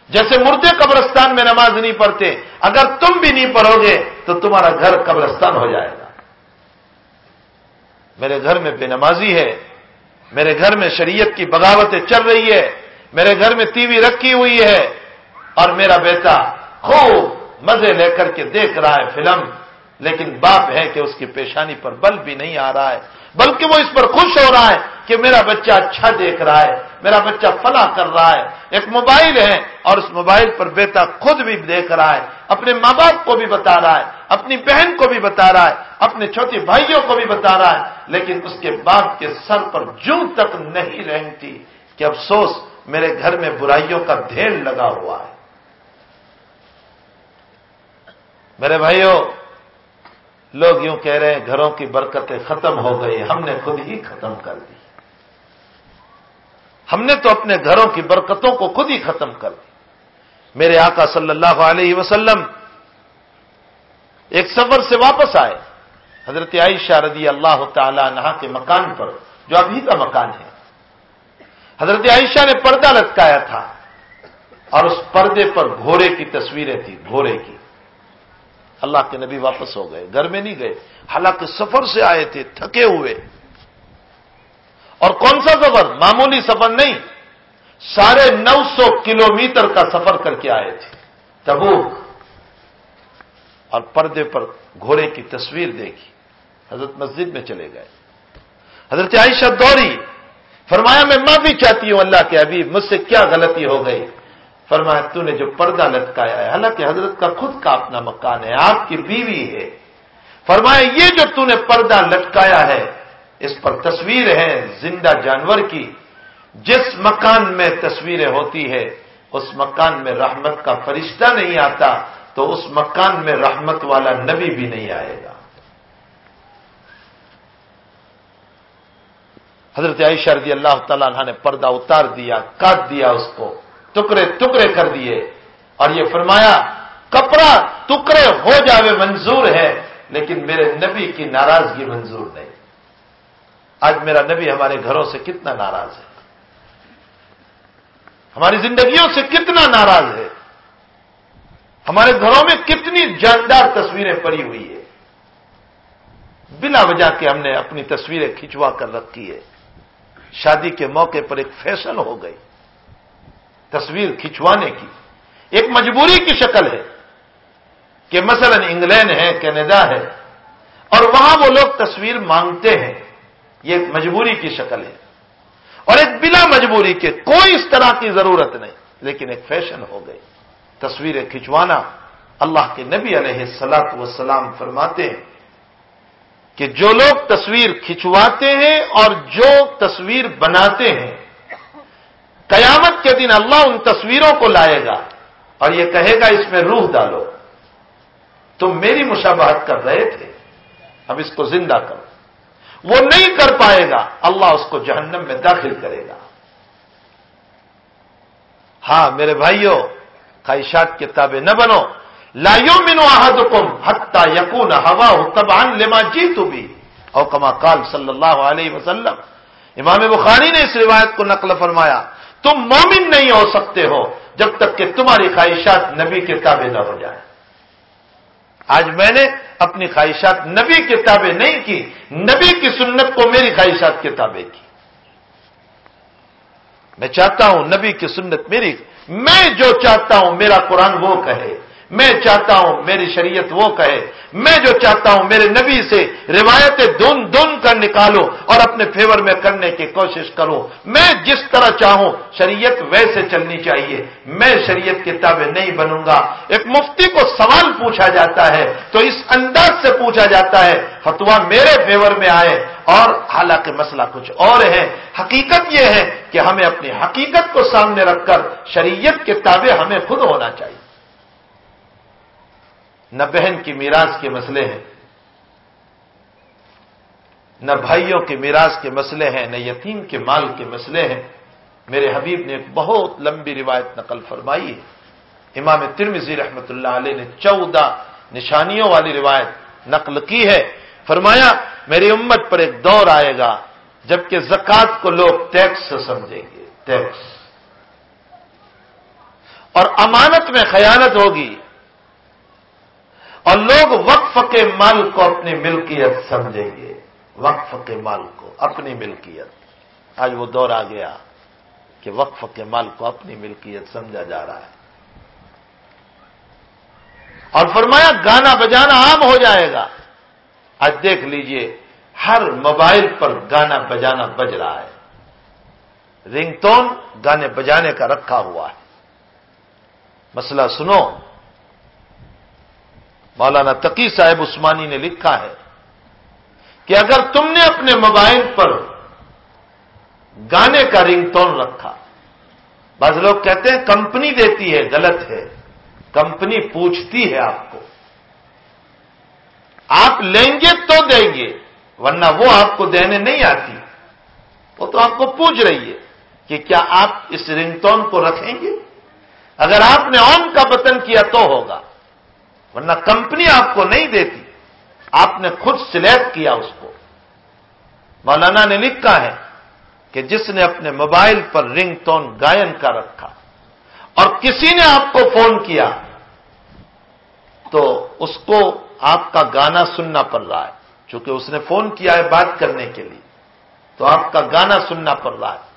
جیسے مردے قبرستان میں نماز نہیں پڑھتے، اگر تم بھی نہیں پڑھو گے تو تمہارا گھر قبرستان ہو جائے گا۔ میرے گھر میں بے نمازی ہے، میرے گھر میں شریعت کی بغاوتیں چل رہی ہے، میرے گھر میں ٹی وی رکھی ہوئی ہے۔ اور میرا بیٹا خوب مزے لے کر کے دیکھ رہا ہے فلم، لیکن باپ ہے کہ اس کی پیشانی پر بل بھی نہیں آ رہا ہے۔ بلکہ وہ اس پر خوش ہو رہا ہے کہ میرا بچہ اچھا دیکھ رہا ہے، میرا بچہ فلا کر رہا ہے۔ ایک موبائل ہے اور اس موبائل پر بیٹا خود بھی دیکھ رہا ہے، اپنے ماں باپ کو بھی بتا رہا ہے، اپنی بہن کو بھی بتا رہا ہے، اپنے چھوٹے بھائیوں کو بھی بتا رہا ہے۔ لیکن اس کے باپ کے سر پر جو تک نہیں رہتی کہ افسوس، میرے گھر میں برائیوں کا ڈھیر لگا ہوا ہے۔ میرے بھائیوں لوگ یوں کہہ رہے ہیں گھروں کی برکتیں ختم ہو گئی ہم نے خود ہی ختم کر دی۔ ہم نے تو اپنے گھروں کی برکتوں کو خود ہی ختم کر دی۔ میرے آقا صلی اللہ علیہ وسلم ایک سفر سے واپس آئے۔ حضرت عائشہ رضی اللہ تعالی عنہ کے مکان پر، جو ابھی کا مکان ہے۔ حضرت عائشہ نے پردہ لٹکایا تھا اور اس پردے پر گھوڑے کی تصویریں تھیں، گھوڑے کی۔ اللہ کے نبی واپس ہو گئے، گھر میں نہیں گئے، حالانکہ سفر سے آئے تھے، تھکے ہوئے۔ اور کون سا سفر؟ معمولی سفر نہیں، ساڑھے نو سو کلو میٹر کا سفر کر کے آئے تھے۔ تبوک۔ اور پردے پر گھوڑے کی تصویر دیکھی، حضرت مسجد میں چلے گئے۔ حضرت عائشہ دوری، فرمایا میں معافی چاہتی ہوں اللہ کے ابھی مجھ سے کیا غلطی ہو گئی؟ فرمایا تو نے جو پردہ لٹکایا ہے، حالانکہ حضرت کا خود کا اپنا مکان ہے، آپ کی بیوی ہے. فرمایا، یہ جو تو نے پردہ لٹکایا ہے، اس پر تصویر ہے زندہ جانور کی۔ جس مکان میں تصویریں ہوتی ہے، اس مکان میں رحمت کا فرشتہ نہیں آتا، تو اس مکان میں رحمت والا نبی بھی نہیں آئے گا. حضرت عائشہ رضی اللہ تعالیٰ عنہ نے پردہ اتار دیا، کاٹ دیا اس کو۔ ٹکڑے ٹکڑے کر دیے اور یہ فرمایا، کپڑا ٹکڑے ہو جاوے منظور ہے، لیکن میرے نبی کی ناراضگی منظور نہیں۔ آج میرا نبی ہمارے گھروں سے کتنا ناراض ہے۔ ہماری زندگیوں سے کتنا ناراض ہے۔ ہمارے گھروں میں کتنی جاندار تصویریں پڑی ہوئی ہے بلا وجہ کے ہم نے اپنی تصویریں کھنچوا کر رکھی ہے شادی کے موقع پر ایک فیشن ہو گئی۔ تصویر کھنچوانے کی۔ ایک مجبوری کی شکل ہے کہ مثلا انگلینڈ ہے، کینیڈا ہے، اور وہاں وہ لوگ تصویر مانگتے ہیں۔ یہ مجبوری کی شکل ہے۔ اور ایک بلا مجبوری کے کوئی اس طرح کی ضرورت نہیں، لیکن ایک فیشن ہو گئی۔ تصویریں کھنچوانا اللہ کے نبی علیہ سلاط وسلام فرماتے ہیں کہ جو لوگ تصویر کھنچواتے ہیں اور جو تصویر بناتے ہیں قیامت کے دن اللہ ان تصویروں کو لائے گا اور یہ کہے گا اس میں روح ڈالو۔ تم میری مشابہت کر رہے تھے۔ اب اس کو زندہ کرو۔ وہ نہیں کر پائے گا، اللہ اس کو جہنم میں داخل کرے گا۔ ہاں میرے بھائیوں، خواہشات کے تابع نہ بنو۔ لائیو منو احد کم حتہ یقون ہوا تبان لما جی تو بھی اور کما کال صلی اللہ علیہ وسلم۔ امام بخاری نے اس روایت کو نقل فرمایا۔ تم مومن نہیں ہو سکتے ہو جب تک کہ تمہاری خواہشات نبی کے تابع نہ ہو جائیں۔ آج میں نے اپنی خواہشات نبی کتابیں نہیں کی، نبی کی سنت کو میری خواہشات کتابیں کی۔ میں چاہتا ہوں نبی کی سنت میری، میں جو چاہتا ہوں میرا قرآن وہ کہے۔ میں چاہتا ہوں میری شریعت وہ کہے، میں جو چاہتا ہوں میرے نبی سے روایتیں دون دون کر نکالو اور اپنے فیور میں کرنے کی کوشش کروں۔ میں جس طرح چاہوں، شریعت ویسے چلنی چاہیے۔ میں شریعت کتابیں نہیں بنوں گا۔ ایک مفتی کو سوال پوچھا جاتا ہے، تو اس انداز سے پوچھا جاتا ہے فتوا میرے فیور میں آئے۔ اور حالانکہ مسئلہ کچھ اور ہے۔ حقیقت یہ ہے کہ ہمیں اپنی حقیقت کو سامنے رکھ کر شریعت کے تابع ہمیں خود ہونا چاہیے۔ نہ بہن کی میراث کے مسئلے ہیں، نہ بھائیوں کے میراث کے مسئلے ہیں، نہ یتیم کے مال کے مسئلے ہیں۔ میرے حبیب نے ایک بہت لمبی روایت نقل فرمائی ہے۔ امام ترمزی رحمت اللہ علیہ نے چودہ نشانیوں والی روایت نقل کی ہے۔ فرمایا، میری امت پر ایک دور آئے گا جبکہ زکات کو لوگ ٹیکس سے سمجھیں گے، ٹیکس۔ اور امانت میں خیانت ہوگی۔ اور لوگ وقف کے مال کو اپنی ملکیت سمجھیں گے۔ وقف کے مال کو، اپنی ملکیت۔ آج وہ دور آ گیا کہ وقف کے مال کو اپنی ملکیت سمجھا جا رہا ہے۔ اور فرمایا، گانا بجانا عام ہو جائے گا۔ آج دیکھ لیجیے، ہر موبائل پر گانا بجانا بج رہا ہے۔ رنگ ٹون گانے بجانے کا رکھا ہوا ہے۔ مسئلہ سنو۔ مولانا تقی صاحب عثمانی نے لکھا ہے کہ اگر تم نے اپنے موبائل پر گانے کا رنگ ٹون رکھا، بعض لوگ کہتے ہیں کمپنی دیتی ہے، غلط ہے، کمپنی پوچھتی ہے آپ کو۔ آپ لیں گے تو دیں گے، ورنہ وہ آپ کو دینے نہیں آتی۔ وہ تو آپ کو پوچھ رہی ہے کہ کیا آپ اس رنگ ٹون کو رکھیں گے؟ اگر آپ نے آن کا بتن کیا تو ہوگا۔ ورنہ کمپنی آپ کو نہیں دیتی۔ آپ نے خود سلیکٹ کیا اس کو۔ مولانا نے لکھا ہے کہ جس نے اپنے موبائل پر رنگ ٹون گائن کا رکھا اور کسی نے آپ کو فون کیا تو اس کو آپ کا گانا سننا پڑ رہا ہے۔ چونکہ اس نے فون کیا ہے بات کرنے کے لیے۔ تو آپ کا گانا سننا پڑ رہا ہے۔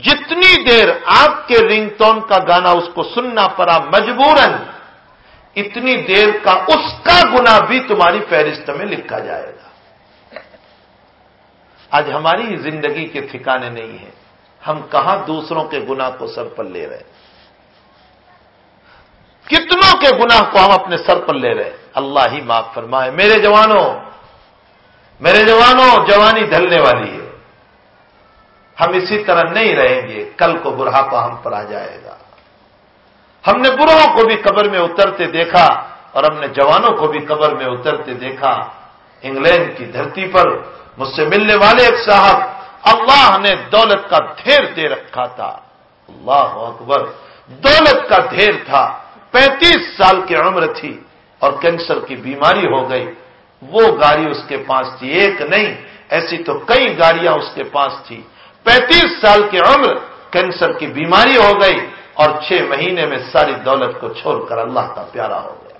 جتنی دیر آپ کے رنگ ٹون کا گانا اس کو سننا پڑا مجبوراً اتنی دیر کا اس کا گنا بھی تمہاری فہرست میں لکھا جائے گا۔ آج ہماری زندگی کے ٹھکانے نہیں ہیں۔ ہم کہاں دوسروں کے گنا کو سر پر لے رہے ہیں؟ کتنوں کے گناہ کو ہم اپنے سر پر لے رہے ہیں؟ اللہ ہی معاف فرمائے۔ میرے جوانوں میرے جوانوں، جوانی ڈھلنے والی ہے۔ ہم اسی طرح نہیں رہیں گے۔ کل کو برہاپا ہم پر آ جائے گا۔ ہم نے برہوں کو بھی قبر میں اترتے دیکھا اور ہم نے جوانوں کو بھی قبر میں اترتے دیکھا۔ انگلینڈ کی دھرتی پر مجھ سے ملنے والے ایک صاحب اللہ نے دولت کا ڈھیر دے رکھا تھا۔ اللہ اکبر، دولت کا ڈھیر تھا۔ پینتیس سال کی عمر تھی اور کینسر کی بیماری ہو گئی۔ وہ گاڑی اس کے پاس تھی، ایک نہیں، ایسی تو کئی گاڑیاں اس کے پاس تھی پینتیس سال کی عمر، کینسر کی بیماری ہو گئی۔ اور چھ مہینے میں ساری دولت کو چھوڑ کر اللہ کا پیارا ہو گیا۔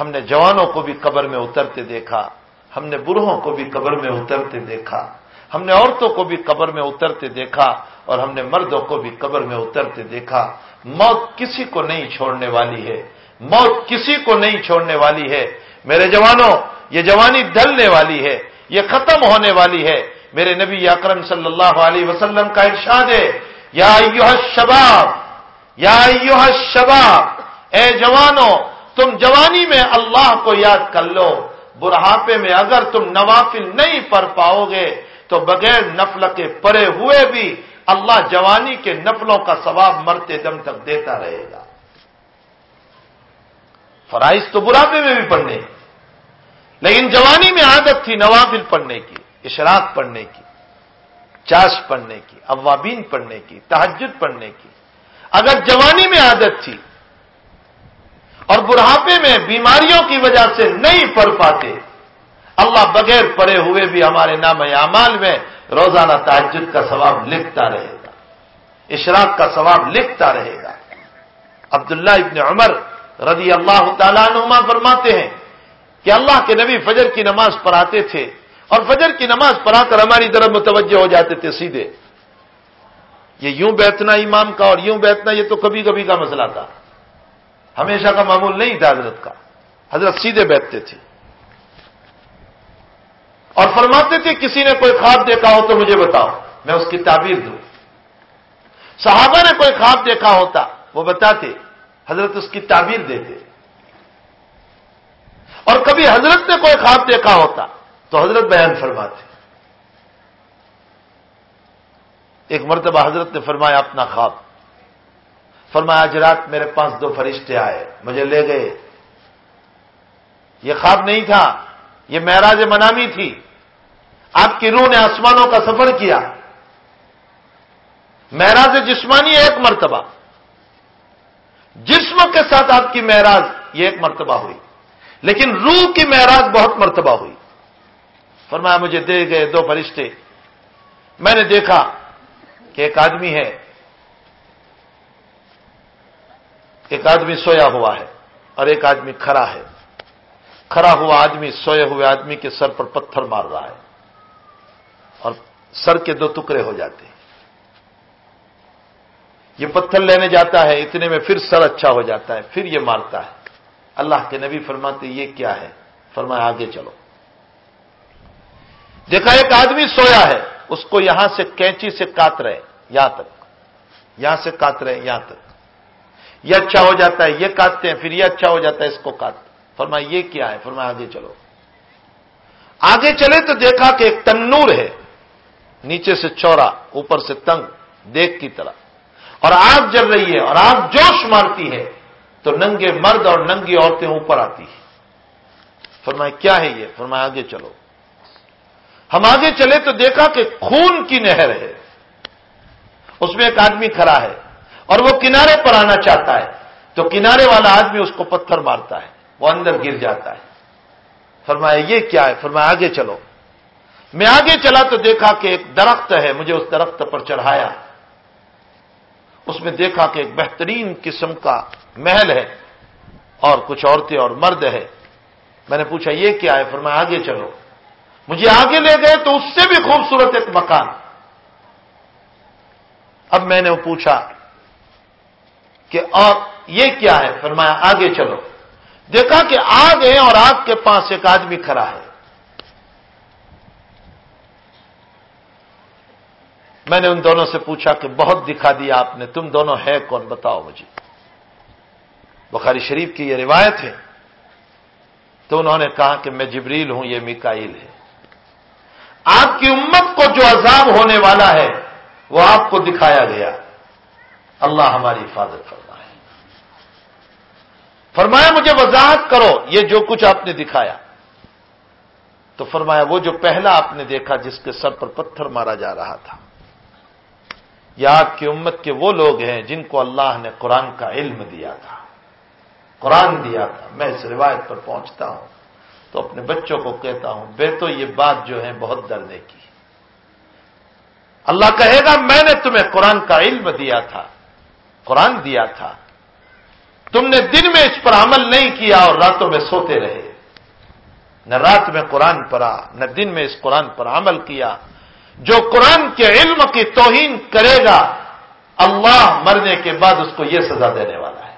ہم نے جوانوں کو بھی قبر میں اترتے دیکھا، ہم نے بروہوں کو بھی قبر میں اترتے دیکھا، ہم نے عورتوں کو بھی قبر میں اترتے دیکھا اور ہم نے مردوں کو بھی قبر میں اترتے دیکھا۔ موت کسی کو نہیں چھوڑنے والی ہے۔ موت کسی کو نہیں چھوڑنے والی ہے۔ میرے جوانوں، یہ جوانی ڈلنے والی ہے، یہ ختم ہونے والی ہے۔ میرے نبی اکرم صلی اللہ علیہ وسلم کا ارشاد ہے یا شباب یا شباب اے جوانوں تم جوانی میں اللہ کو یاد کر لو، بڑھاپے میں اگر تم نوافل نہیں پڑھ پاؤ گے، تو بغیر نفل کے پڑے ہوئے بھی اللہ جوانی کے نفلوں کا ثواب مرتے دم تک دیتا رہے گا۔ فرائض تو بڑھاپے میں بھی پڑھنے، لیکن جوانی میں عادت تھی نوافل پڑھنے کی، اشراق پڑھنے کی۔ چاش پڑھنے کی، اوابین پڑھنے کی تحجد پڑھنے کی۔ اگر جوانی میں عادت تھی اور بڑھاپے میں بیماریوں کی وجہ سے نہیں پڑھ پاتے، اللہ بغیر پڑے ہوئے بھی ہمارے نام اعمال میں روزانہ تعجد کا ثواب لکھتا رہے گا۔ اشراق کا ثواب لکھتا رہے گا۔ عبداللہ ابن عمر رضی اللہ تعالیٰ نما فرماتے ہیں کہ اللہ کے نبی فجر کی نماز پڑھاتے تھے اور فجر کی نماز پڑھا کر ہماری طرف متوجہ ہو جاتے تھے سیدھے۔ یہ یوں بیٹھنا امام کا اور یوں بیٹھنا یہ تو کبھی کبھی کا مسئلہ تھا۔ ہمیشہ کا معمول نہیں تھا حضرت کا۔ حضرت سیدھے بیٹھتے تھے۔ اور فرماتے تھے، کسی نے کوئی خواب دیکھا ہو تو مجھے بتاؤ، میں اس کی تعبیر دوں۔ صحابہ نے کوئی خواب دیکھا ہوتا، وہ بتاتے، حضرت اس کی تعبیر دیتے۔ اور کبھی حضرت نے کوئی خواب دیکھا ہوتا تو حضرت بیان فرماتے ایک مرتبہ حضرت نے فرمایا، اپنا خواب۔ فرمایا، آج رات میرے پاس دو فرشتے آئے، مجھے لے گئے۔ یہ خواب نہیں تھا، یہ معراج منامی تھی۔ آپ کی روح نے آسمانوں کا سفر کیا۔ معراج جسمانی ایک مرتبہ۔ جسم کے ساتھ آپ کی معراج یہ ایک مرتبہ ہوئی۔ لیکن روح کی معراج بہت مرتبہ ہوئی۔ فرمایا مجھے دے گئے دو فرشتے۔ میں نے دیکھا کہ ایک آدمی ہے۔ ایک آدمی سویا ہوا ہے اور ایک آدمی کھڑا ہے۔ کھڑا ہوا آدمی، سوئے ہوئے آدمی کے سر پر پتھر مار رہا ہے اور سر کے دو ٹکڑے ہو جاتے ہیں۔ یہ پتھر لینے جاتا ہے، اتنے میں پھر سر اچھا ہو جاتا ہے، پھر یہ مارتا ہے۔ اللہ کے نبی فرماتے یہ کیا ہے؟ فرمایا، آگے چلو۔ دیکھا، ایک آدمی سویا ہے، اس کو یہاں سے کینچی سے کاٹ رہے، یہاں تک۔ یہاں سے کاٹ رہے، یہاں تک۔ یہ اچھا ہو جاتا ہے، یہ کاٹتے ہیں، پھر یہ اچھا ہو جاتا ہے، اس کو کاٹ فرمایا، یہ کیا ہے؟ فرمایا، آگے چلو۔ آگے چلے تو دیکھا کہ ایک تنور ہے، نیچے سے چورا، اوپر سے تنگ دیکھ کی طرح۔ اور آگ جل رہی ہے، اور آگ جوش مارتی ہے، تو ننگے مرد اور ننگی عورتیں اوپر آتی ہیں۔ فرمایا، کیا ہے یہ؟ فرمایا، آگے چلو۔ ہم آگے چلے تو دیکھا کہ خون کی نہر ہے۔ اس میں ایک آدمی کھڑا ہے اور وہ کنارے پر آنا چاہتا ہے۔ تو کنارے والا آدمی اس کو پتھر مارتا ہے، وہ اندر گر جاتا ہے۔ فرمایا، یہ کیا ہے؟ فرمایا، آگے چلو۔ میں آگے چلا تو دیکھا کہ ایک درخت ہے، مجھے اس درخت پر چڑھایا۔ اس میں دیکھا کہ ایک بہترین قسم کا محل ہے اور کچھ عورتیں اور مرد ہے۔ میں نے پوچھا، یہ کیا ہے؟ فرمایا، آگے چلو۔ مجھے آگے لے گئے تو اس سے بھی خوبصورت ایک مکان۔ اب میں نے وہ پوچھا کہ اور یہ کیا ہے؟ فرمایا، آگے چلو۔ دیکھا کہ آگ ہے اور آگ کے پاس ایک آدمی کھڑا ہے۔ میں نے ان دونوں سے پوچھا کہ بہت دکھا دیا آپ نے، تم دونوں ہے کون؟ بتاؤ مجھے۔ بخاری شریف کی یہ روایت ہے۔ تو انہوں نے کہا کہ میں جبریل ہوں، یہ میکائل ہے۔ آپ کی امت کو جو عذاب ہونے والا ہے، وہ آپ کو دکھایا گیا۔ اللہ ہماری حفاظت کرنا ہے فرمایا، مجھے وضاحت کرو، یہ جو کچھ آپ نے دکھایا۔ تو فرمایا، وہ جو پہلا آپ نے دیکھا، جس کے سر پر پتھر مارا جا رہا تھا۔ یا آپ کی امت کے وہ لوگ ہیں جن کو اللہ نے قرآن کا علم دیا تھا۔ قرآن دیا تھا۔ میں اس روایت پر پہنچتا ہوں۔ تو اپنے بچوں کو کہتا ہوں بے تو یہ بات جو ہے بہت ڈرنے کی۔ اللہ کہے گا، میں نے تمہیں قرآن کا علم دیا تھا، قرآن دیا تھا۔ تم نے دن میں اس پر عمل نہیں کیا اور راتوں میں سوتے رہے۔ نہ رات میں قرآن پڑھا، نہ دن میں اس قرآن پر عمل کیا۔ جو قرآن کے علم کی توہین کرے گا، اللہ مرنے کے بعد اس کو یہ سزا دینے والا ہے۔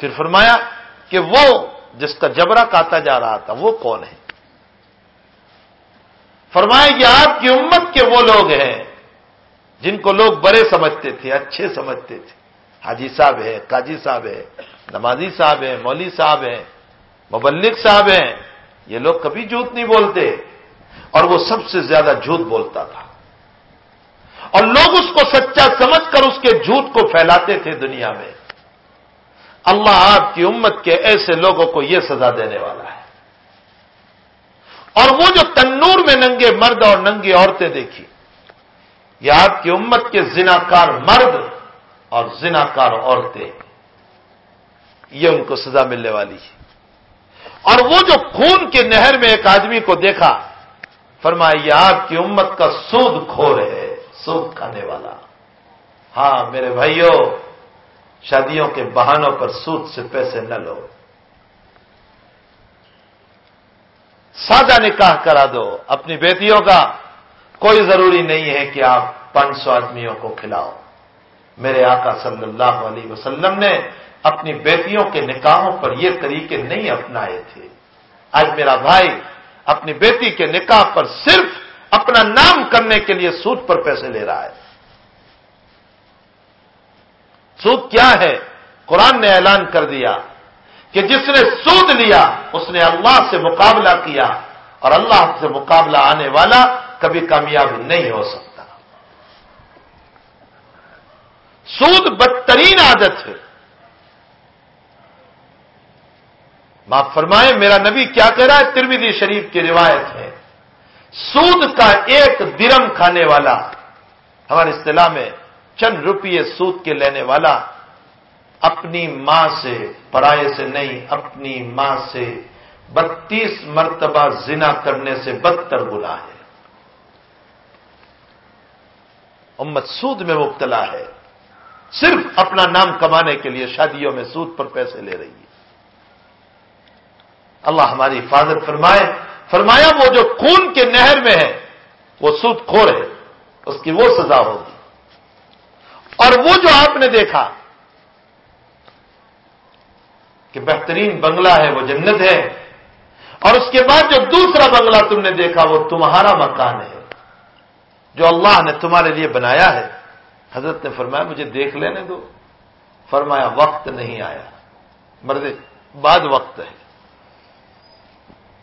پھر فرمایا کہ وہ جس کا جبرا کاتا جا رہا تھا، وہ کون ہے؟ فرمائے کہ آپ کی امت کے وہ لوگ ہیں جن کو لوگ بڑے سمجھتے تھے، اچھے سمجھتے تھے۔ حاجی صاحب ہے قاجی صاحب ہے نمازی صاحب ہیں، مولوی صاحب ہیں مبلک صاحب ہیں۔ یہ لوگ کبھی جھوٹ نہیں بولتے، اور وہ سب سے زیادہ جھوٹ بولتا تھا۔ اور لوگ اس کو سچا سمجھ کر اس کے جھوٹ کو پھیلاتے تھے دنیا میں۔ اللہ آپ کی امت کے ایسے لوگوں کو یہ سزا دینے والا ہے۔ اور وہ جو تنور میں ننگے مرد اور ننگی عورتیں دیکھی، یہ آپ کی امت کے زناکار مرد اور زناکار عورتیں، یہ ان کو سزا ملنے والی ہے۔ اور وہ جو خون کے نہر میں ایک آدمی کو دیکھا، فرمایا، یہ آپ کی امت کا سود کھور ہے سود کھانے والا۔ ہاں میرے بھائیوں شادیوں کے بہانوں پر سود سے پیسے نہ لو۔ سادہ نکاح کرا دو اپنی بیٹیوں کا۔ کوئی ضروری نہیں ہے کہ آپ پانچ سو آدمیوں کو کھلاؤ۔ میرے آقا صلی اللہ علیہ وسلم نے اپنی بیٹیوں کے نکاحوں پر یہ طریقے نہیں اپنائے تھے۔ آج میرا بھائی اپنی بیٹی کے نکاح پر صرف اپنا نام کرنے کے لیے سود پر پیسے لے رہا ہے۔ سود کیا ہے؟ قرآن نے اعلان کر دیا کہ جس نے سود لیا، اس نے اللہ سے مقابلہ کیا اور اللہ سے مقابلہ آنے والا کبھی کامیاب نہیں ہو سکتا۔ سود بدترین عادت ہے۔ معاف فرمائیں، میرا نبی کیا کہہ رہا ہے؟ ترمیدی شریف کی روایت ہے۔ سود کا ایک درم کھانے والا ہمارے اصطلاح میں چند روپیے سود کے لینے والا اپنی ماں سے، پرائے سے نہیں، اپنی ماں سے بتیس مرتبہ زنا کرنے سے بدتر گنا ہے۔ امت سود میں مبتلا ہے۔ صرف اپنا نام کمانے کے لیے شادیوں میں سود پر پیسے لے رہی ہے۔ اللہ ہماری حفاظت فرمائے۔ فرمایا وہ جو خون کے نہر میں ہے، وہ سود کھور ہے۔ اس کی وہ سزا ہوگی۔ اور وہ جو آپ نے دیکھا کہ بہترین بنگلہ ہے، وہ جنت ہے۔ اور اس کے بعد جو دوسرا بنگلہ تم نے دیکھا، وہ تمہارا مکان ہے۔ جو اللہ نے تمہارے لیے بنایا ہے۔ حضرت نے فرمایا، مجھے دیکھ لینے دو۔ فرمایا، وقت نہیں آیا۔ مرد، بعد وقت ہے۔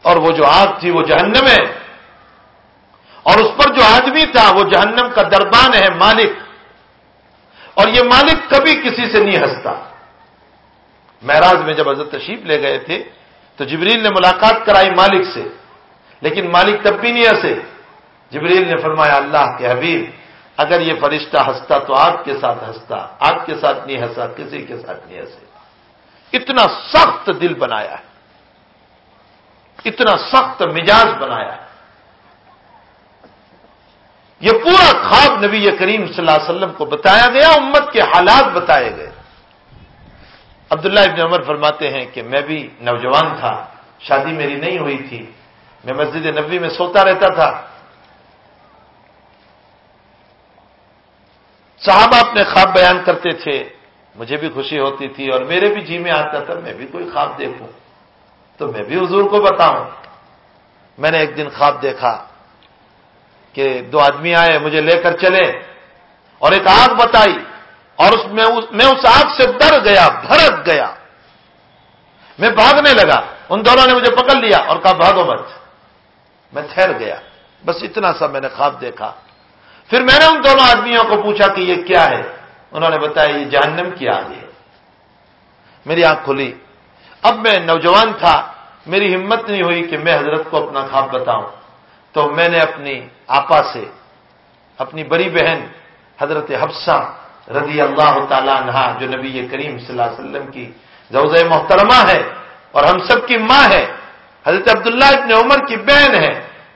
اور وہ جو آگ تھی، وہ جہنم ہے۔ اور اس پر جو آدمی تھا، وہ جہنم کا دربان ہے، مالک۔ اور یہ مالک کبھی کسی سے نہیں ہنستا۔ مہراج میں جب حضرت تشریف لے گئے تھے تو جبریل نے ملاقات کرائی مالک سے، لیکن مالک تب بھی نہیں ہنسے جبریل نے فرمایا، اللہ کے حبیب، اگر یہ فرشتہ ہنستا تو آپ کے ساتھ ہنستا آپ کے ساتھ نہیں ہنسا، کسی کے ساتھ نہیں ہنسے۔ اتنا سخت دل بنایا ہے۔ اتنا سخت مزاج بنایا ہے۔ یہ پورا خواب نبی کریم صلی اللہ علیہ وسلم کو بتایا گیا، امت کے حالات بتائے گئے۔ عبداللہ ابن عمر فرماتے ہیں کہ میں بھی نوجوان تھا، شادی میری نہیں ہوئی تھی، میں مسجد نبی میں سوتا رہتا تھا۔ صحابہ اپنے خواب بیان کرتے تھے، مجھے بھی خوشی ہوتی تھی اور میرے بھی جی میں آتا تھا، میں بھی کوئی خواب دیکھوں۔ تو میں بھی حضور کو بتاؤں۔ میں نے ایک دن خواب دیکھا کہ دو آدمی آئے، مجھے لے کر چلے اور ایک آگ بتائی اور اس میں میں اس آگ سے ڈر گیا بھرک گیا۔ میں بھاگنے لگا۔ ان دونوں نے مجھے پکڑ لیا اور کہا، بھاگو مت۔ میں ٹھہر گیا۔ بس اتنا سا میں نے خواب دیکھا۔ پھر میں نے ان دونوں آدمیوں کو پوچھا کہ یہ کیا ہے؟ انہوں نے بتایا، یہ جہنم کی آگ ہے۔ میری آنکھ کھلی۔ اب میں نوجوان تھا، میری ہمت نہیں ہوئی کہ میں حضرت کو اپنا خواب بتاؤں۔ تو میں نے اپنی آپا سے اپنی بڑی بہن حضرت حفصہ رضی اللہ تعالیٰ عنہ، جو نبی کریم صلی اللہ علیہ وسلم کی زوز محترمہ ہے اور ہم سب کی ماں ہے، حضرت عبداللہ ابن عمر کی بہن ہے۔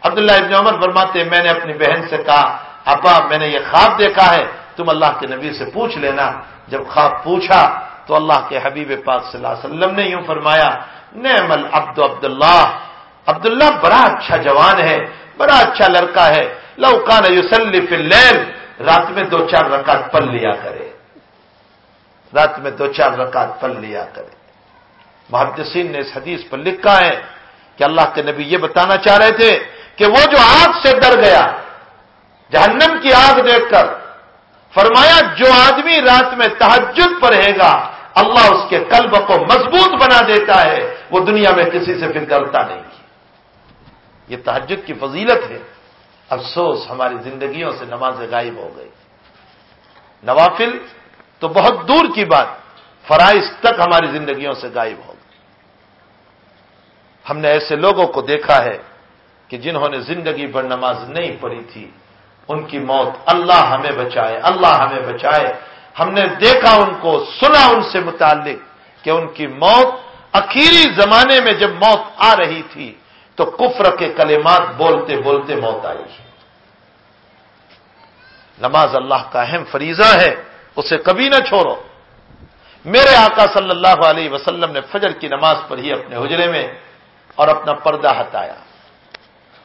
عبداللہ ابن عمر فرماتے میں نے اپنی بہن سے کہا ابا میں نے یہ خواب دیکھا ہے، تم اللہ کے نبی سے پوچھ لینا۔ جب خواب پوچھا تو اللہ کے حبیب پاک صلی اللہ علیہ وسلم نے یوں فرمایا، نعم العبد عبد اللہ عبد اللہ بڑا اچھا جوان ہے بڑا اچھا لڑکا ہے۔ لوکان یوسلی اللیل، رات میں دو چار رکعت پل لیا کرے۔ رات میں دو چار رکعت پل لیا کرے۔ محدثین نے اس حدیث پر لکھا ہے کہ اللہ کے نبی یہ بتانا چاہ رہے تھے کہ وہ جو آگ سے ڈر گیا، جہنم کی آگ دیکھ کر، فرمایا جو آدمی رات میں تحجد پر رہے گا، اللہ اس کے قلب کو مضبوط بنا دیتا ہے، وہ دنیا میں کسی سے پھر ڈرتا نہیں۔ یہ تحجد کی فضیلت ہے۔ افسوس، ہماری زندگیوں سے نماز غائب ہو گئی۔ نوافل تو بہت دور کی بات، فرائض تک ہماری زندگیوں سے غائب ہو گئی۔ ہم نے ایسے لوگوں کو دیکھا ہے کہ جنہوں نے زندگی بھر نماز نہیں پڑھی تھی۔ ان کی موت اللہ ہمیں بچائے، اللہ ہمیں بچائے۔ ہم نے دیکھا ان کو، سنا ان سے متعلق کہ ان کی موت اخیری زمانے میں جب موت آ رہی تھی تو کفر کے کلمات بولتے بولتے موت آئی۔ نماز اللہ کا اہم فریضہ ہے، اسے کبھی نہ چھوڑو۔ میرے آقا صلی اللہ علیہ وسلم نے فجر کی نماز پڑھی اپنے حجرے میں اور اپنا پردہ ہٹایا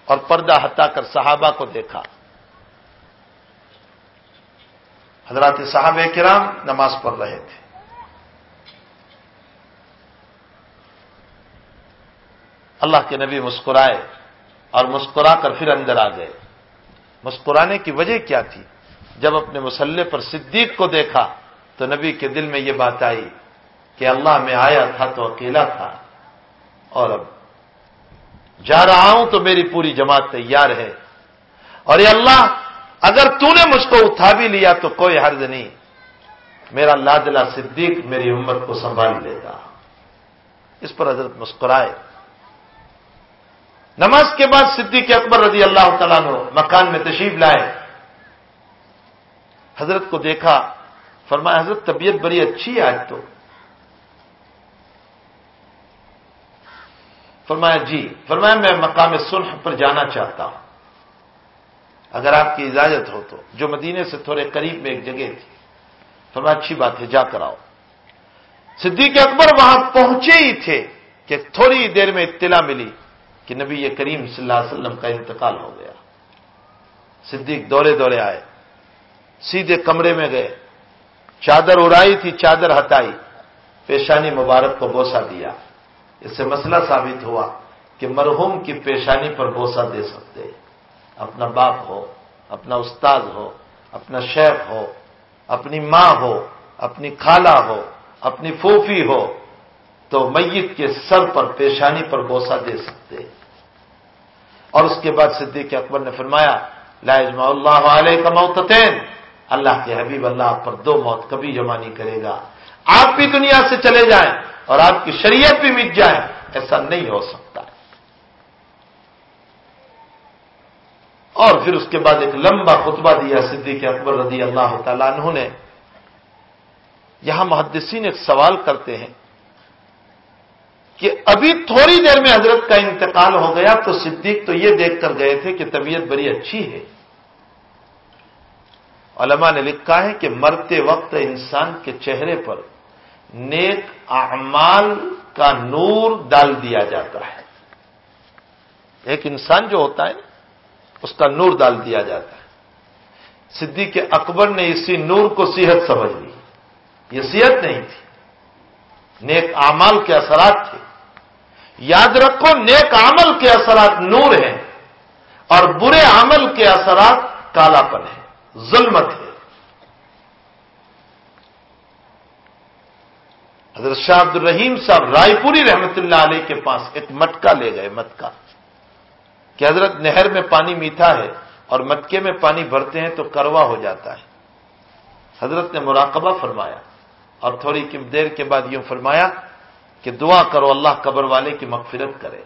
اور پردہ ہٹا کر صحابہ کو دیکھا۔ حضرات صاحب کرام نماز پڑھ رہے تھے۔ اللہ کے نبی مسکرائے اور مسکرا کر پھر اندر آ گئے۔ مسکرانے کی وجہ کیا تھی؟ جب اپنے مسلح پر صدیق کو دیکھا تو نبی کے دل میں یہ بات آئی کہ اللہ میں آیا تھا تو اکیلا تھا۔ اور اب جا رہا ہوں تو میری پوری جماعت تیار ہے۔ اور یہ اللہ، اگر تو نے مجھ کو اٹھا بھی لیا تو کوئی حرض نہیں۔ میرا لادلہ صدیق میری امت کو سنبھال لے گا۔ اس پر حضرت مسکرائے۔ نماز کے بعد صدیق اکبر رضی اللہ تعالیٰ نے مکان میں تشریف لائے۔ حضرت کو دیکھا، فرمایا، حضرت، طبیعت بڑی اچھی ہے آج تو۔ فرمایا جی۔ فرمایا، میں مقام سلح پر جانا چاہتا ہوں۔ اگر آپ کی اجازت ہو تو۔ جو مدینے سے تھوڑے قریب میں ایک جگہ تھی۔ فرمایا، اچھی بات ہے، جا کر آؤ۔ صدیق اکبر وہاں پہنچے ہی تھے کہ تھوڑی دیر میں اطلاع ملی۔ کہ نبی کریم صلی اللہ علیہ وسلم کا انتقال ہو گیا۔ صدیق دورے دورے آئے، سیدھے کمرے میں گئے، چادر اڑائی تھی، چادر ہٹائی، پیشانی مبارک کو بوسا دیا۔ اس سے مسئلہ ثابت ہوا کہ مرحوم کی پیشانی پر بوسا دے سکتے۔ اپنا باپ ہو، اپنا استاد ہو، اپنا شیخ ہو، اپنی ماں ہو، اپنی خالہ ہو، اپنی پھوپھی ہو، تو میت کے سر پر پیشانی پر بوسا دے سکتے۔ اور اس کے بعد صدیق اکبر نے فرمایا لاجما اللہ علیہ کا موتین اللہ کے حبیب اللہ پر دو موت کبھی جمع نہیں کرے گا۔ آپ بھی دنیا سے چلے جائیں اور آپ کی شریعت بھی مٹ جائے۔ ایسا نہیں ہو سکتا۔ اور پھر اس کے بعد ایک لمبا خطبہ دیا صدیق اکبر رضی اللہ تعالیٰ عنہ نے۔ یہاں محدثین ایک سوال کرتے ہیں۔ کہ ابھی تھوڑی دیر میں حضرت کا انتقال ہو گیا تو صدیق تو یہ دیکھ کر گئے تھے کہ طبیعت بڑی اچھی ہے۔ علماء نے لکھا ہے کہ مرتے وقت انسان کے چہرے پر نیک اعمال کا نور ڈال دیا جاتا ہے۔ ایک انسان جو ہوتا ہے، اس کا نور ڈال دیا جاتا ہے۔ صدیق اکبر نے اسی نور کو صحت سمجھ لی۔ یہ صحت نہیں تھی۔ نیک اعمال کے اثرات تھے۔ یاد رکھو نیک عمل کے اثرات نور ہیں اور برے عمل کے اثرات کالا پن ہے ظلمت ہے۔ حضرت شاہ عبد الرحیم صاحب رائے پوری رحمت اللہ علیہ کے پاس ایک مٹکا لے گئے، مٹکا۔ کہ حضرت نہر میں پانی میٹھا ہے اور مٹکے میں پانی بھرتے ہیں تو کروا ہو جاتا ہے۔ حضرت نے مراقبہ فرمایا اور تھوڑی دیر کے بعد یوں فرمایا کہ دعا کرو اللہ قبر والے کی مغفرت کرے۔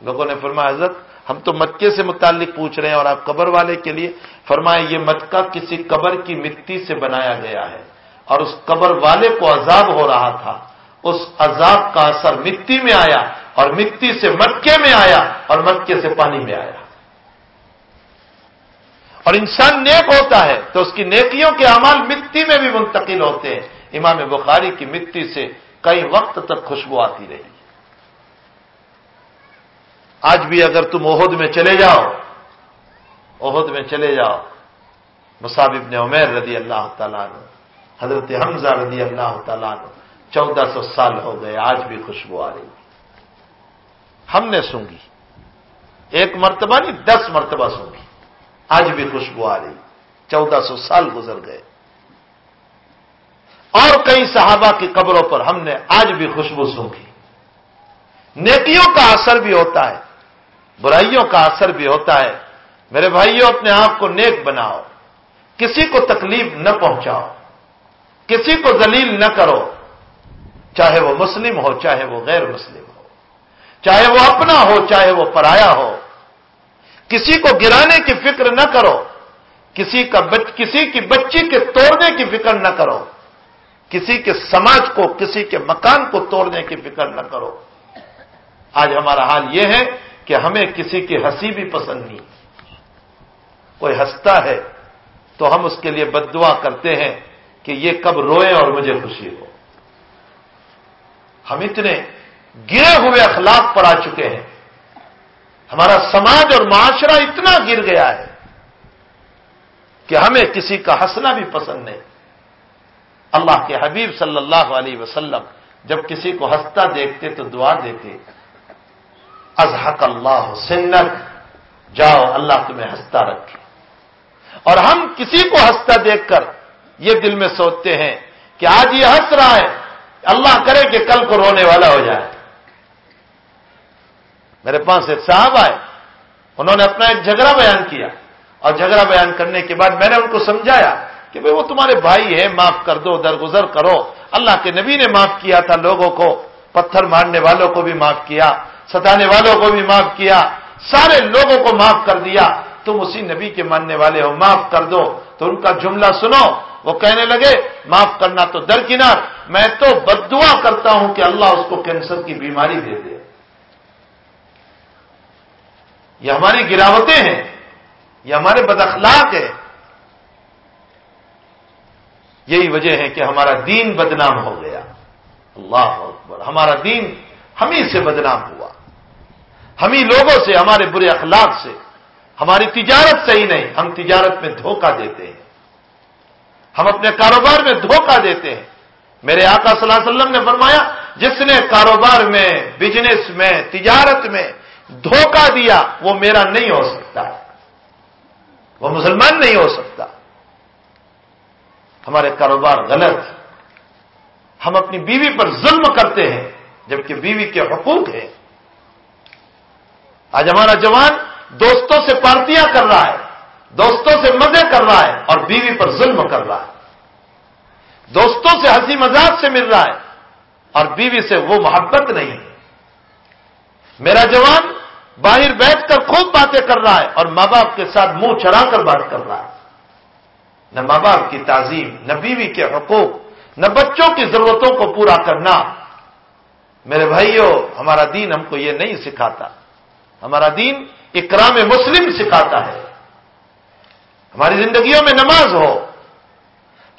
لوگوں نے فرمایا، حضرت، ہم تو مٹکے سے متعلق پوچھ رہے ہیں اور آپ قبر والے کے لیے فرمایا، یہ مٹکا کسی قبر کی مٹی سے بنایا گیا ہے اور اس قبر والے کو عذاب ہو رہا تھا۔ اس عذاب کا اثر مٹی میں آیا اور مٹی سے مٹکے میں آیا اور مٹکے سے پانی میں آیا۔ اور انسان نیک ہوتا ہے تو اس کی نیکیوں کے اعمال مٹی میں بھی منتقل ہوتے ہیں۔ امام بخاری کی مٹی سے کئی وقت تک خوشبو آتی رہی۔ آج بھی اگر تم عہد میں چلے جاؤ، عہد میں چلے جاؤ۔ مصعب ابن عمیر رضی اللہ تعالیٰ عنہ، حضرت حمزہ رضی اللہ تعالیٰ عنہ، چودہ سو سال ہو گئے، آج بھی خوشبو آ رہی۔ ہم نے سونگی ایک مرتبہ نہیں، دس مرتبہ سونگی آج بھی خوشبو آ رہی۔ چودہ سو سال گزر گئے۔ اور کئی صحابہ کی قبروں پر ہم نے آج بھی خوشبو سونکھی نیکیوں کا اثر بھی ہوتا ہے، برائیوں کا اثر بھی ہوتا ہے۔ میرے بھائیوں اپنے آپ کو نیک بناؤ۔ کسی کو تکلیف نہ پہنچاؤ۔ کسی کو ذلیل نہ کرو۔ چاہے وہ مسلم ہو، چاہے وہ غیر مسلم ہو۔ چاہے وہ اپنا ہو، چاہے وہ پرایا ہو۔ کسی کو گرانے کی فکر نہ کرو۔ کسی کا بچ، کسی کی بچی کے توڑنے کی فکر نہ کرو۔ کسی کے سماج کو، کسی کے مکان کو توڑنے کی فکر نہ کرو۔ آج ہمارا حال یہ ہے کہ ہمیں کسی کی ہنسی بھی پسند نہیں۔ کوئی ہنستا ہے تو ہم اس کے لیے بد دعا کرتے ہیں کہ یہ کب روئے اور مجھے خوشی ہو۔ ہم اتنے گرے ہوئے اخلاق پر آ چکے ہیں۔ ہمارا سماج اور معاشرہ اتنا گر گیا ہے کہ ہمیں کسی کا ہنسنا بھی پسند نہیں۔ اللہ کے حبیب صلی اللہ علیہ وسلم جب کسی کو ہنستا دیکھتے تو دعا دیتے ازحق اللہ سنت، جاؤ اللہ تمہیں ہنستا رکھے۔ اور ہم کسی کو ہنستا دیکھ کر یہ دل میں سوچتے ہیں کہ آج یہ ہنس رہا ہے، اللہ کرے کہ کل کو رونے والا ہو جائے۔ میرے پاس ایک صاحب آئے، انہوں نے اپنا ایک جھگڑا بیان کیا۔ اور جھگڑا بیان کرنے کے بعد میں نے ان کو سمجھایا کہ بھئی وہ تمہارے بھائی ہیں، معاف کر دو، درگزر کرو۔ اللہ کے نبی نے معاف کیا تھا، لوگوں کو، پتھر مارنے والوں کو بھی معاف کیا، ستانے والوں کو بھی معاف کیا، سارے لوگوں کو معاف کر دیا۔ تم اسی نبی کے ماننے والے ہو، معاف کر دو۔ تو ان کا جملہ سنو۔ وہ کہنے لگے، معاف کرنا تو درکنار۔ میں تو بد دعا کرتا ہوں کہ اللہ اس کو کینسر کی بیماری دے دے۔ یہ ہماری گراوٹیں ہیں، یہ ہمارے بدخلاق ہے یہی وجہ ہے کہ ہمارا دین بدنام ہو گیا۔ اللہ اکبر۔ ہمارا دین ہم ہی سے بدنام ہوا۔ ہم ہی لوگوں سے، ہمارے برے اخلاق سے۔ ہماری تجارت صحیح نہیں۔ ہم تجارت میں دھوکہ دیتے ہیں۔ ہم اپنے کاروبار میں دھوکہ دیتے ہیں۔ میرے آقا صلی اللہ علیہ وسلم نے فرمایا، جس نے کاروبار میں بزنس میں، تجارت میں دھوکہ دیا، وہ میرا نہیں ہو سکتا۔ وہ مسلمان نہیں ہو سکتا۔ ہمارے کاروبار غلط ہم اپنی بیوی پر ظلم کرتے ہیں، جبکہ بیوی کے حقوق ہیں۔ آج ہمارا جوان دوستوں سے پارٹیاں کر رہا ہے، دوستوں سے مزے کر رہا ہے اور بیوی پر ظلم کر رہا ہے۔ دوستوں سے ہنسی مذاق سے مل رہا ہے اور بیوی سے وہ محبت نہیں ہے۔ میرا جوان باہر بیٹھ کر خوب باتیں کر رہا ہے اور ماں باپ کے ساتھ منہ چڑھا کر بات کر رہا ہے۔ نہ ماں باپ کی تعظیم، نہ بیوی کے حقوق، نہ بچوں کی ضرورتوں کو پورا کرنا۔ میرے بھائیوں ہمارا دین ہم کو یہ نہیں سکھاتا۔ ہمارا دین اکرام مسلم سکھاتا ہے۔ ہماری زندگیوں میں نماز ہو،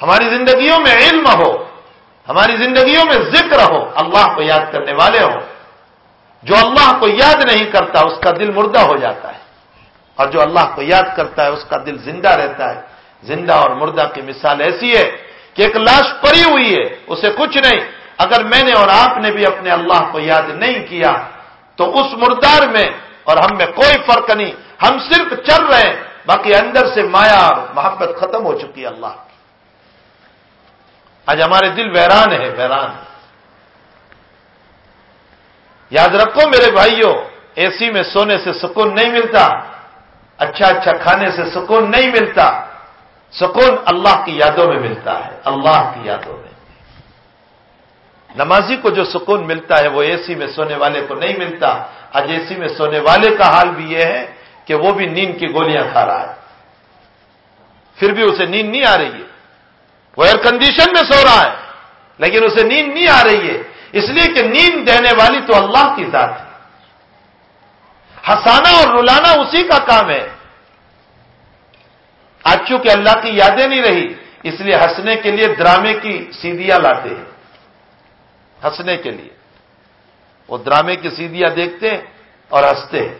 ہماری زندگیوں میں علم ہو، ہماری زندگیوں میں ذکر ہو، اللہ کو یاد کرنے والے ہو۔ جو اللہ کو یاد نہیں کرتا، اس کا دل مردہ ہو جاتا ہے۔ اور جو اللہ کو یاد کرتا ہے، اس کا دل زندہ رہتا ہے۔ زندہ اور مردہ کی مثال ایسی ہے کہ ایک لاش پڑی ہوئی ہے، اسے کچھ نہیں۔ اگر میں نے اور آپ نے بھی اپنے اللہ کو یاد نہیں کیا، تو اس مردار میں اور ہم میں کوئی فرق نہیں۔ ہم صرف چل رہے ہیں، باقی اندر سے مایا اور محبت ختم ہو چکی ہے اللہ کی۔ آج ہمارے دل ویران ہے ویران۔ یاد رکھو میرے بھائیوں اے سی میں سونے سے سکون نہیں ملتا اچھا اچھا کھانے سے سکون نہیں ملتا۔ سکون اللہ کی یادوں میں ملتا ہے، اللہ کی یادوں میں۔ نمازی کو جو سکون ملتا ہے، وہ اے سی میں سونے والے کو نہیں ملتا۔ آج اے سی میں سونے والے کا حال بھی یہ ہے کہ وہ بھی نیند کی گولیاں کھا رہا ہے۔ پھر بھی اسے نیند نہیں آ رہی ہے۔ وہ ایئر کنڈیشن میں سو رہا ہے، لیکن اسے نیند نہیں آ رہی ہے۔ اس لیے کہ نیند دینے والی تو اللہ کی ذات ہے۔ ہسانا اور رلانا اسی کا کام ہے۔ آج چونکہ اللہ کی یادیں نہیں رہی، اس لیے ہنسنے کے لیے ڈرامے کی سیدیاں لاتے ہیں۔ ہنسنے کے لیے۔ وہ ڈرامے کی سیدیاں دیکھتے ہیں اور ہنستے ہیں۔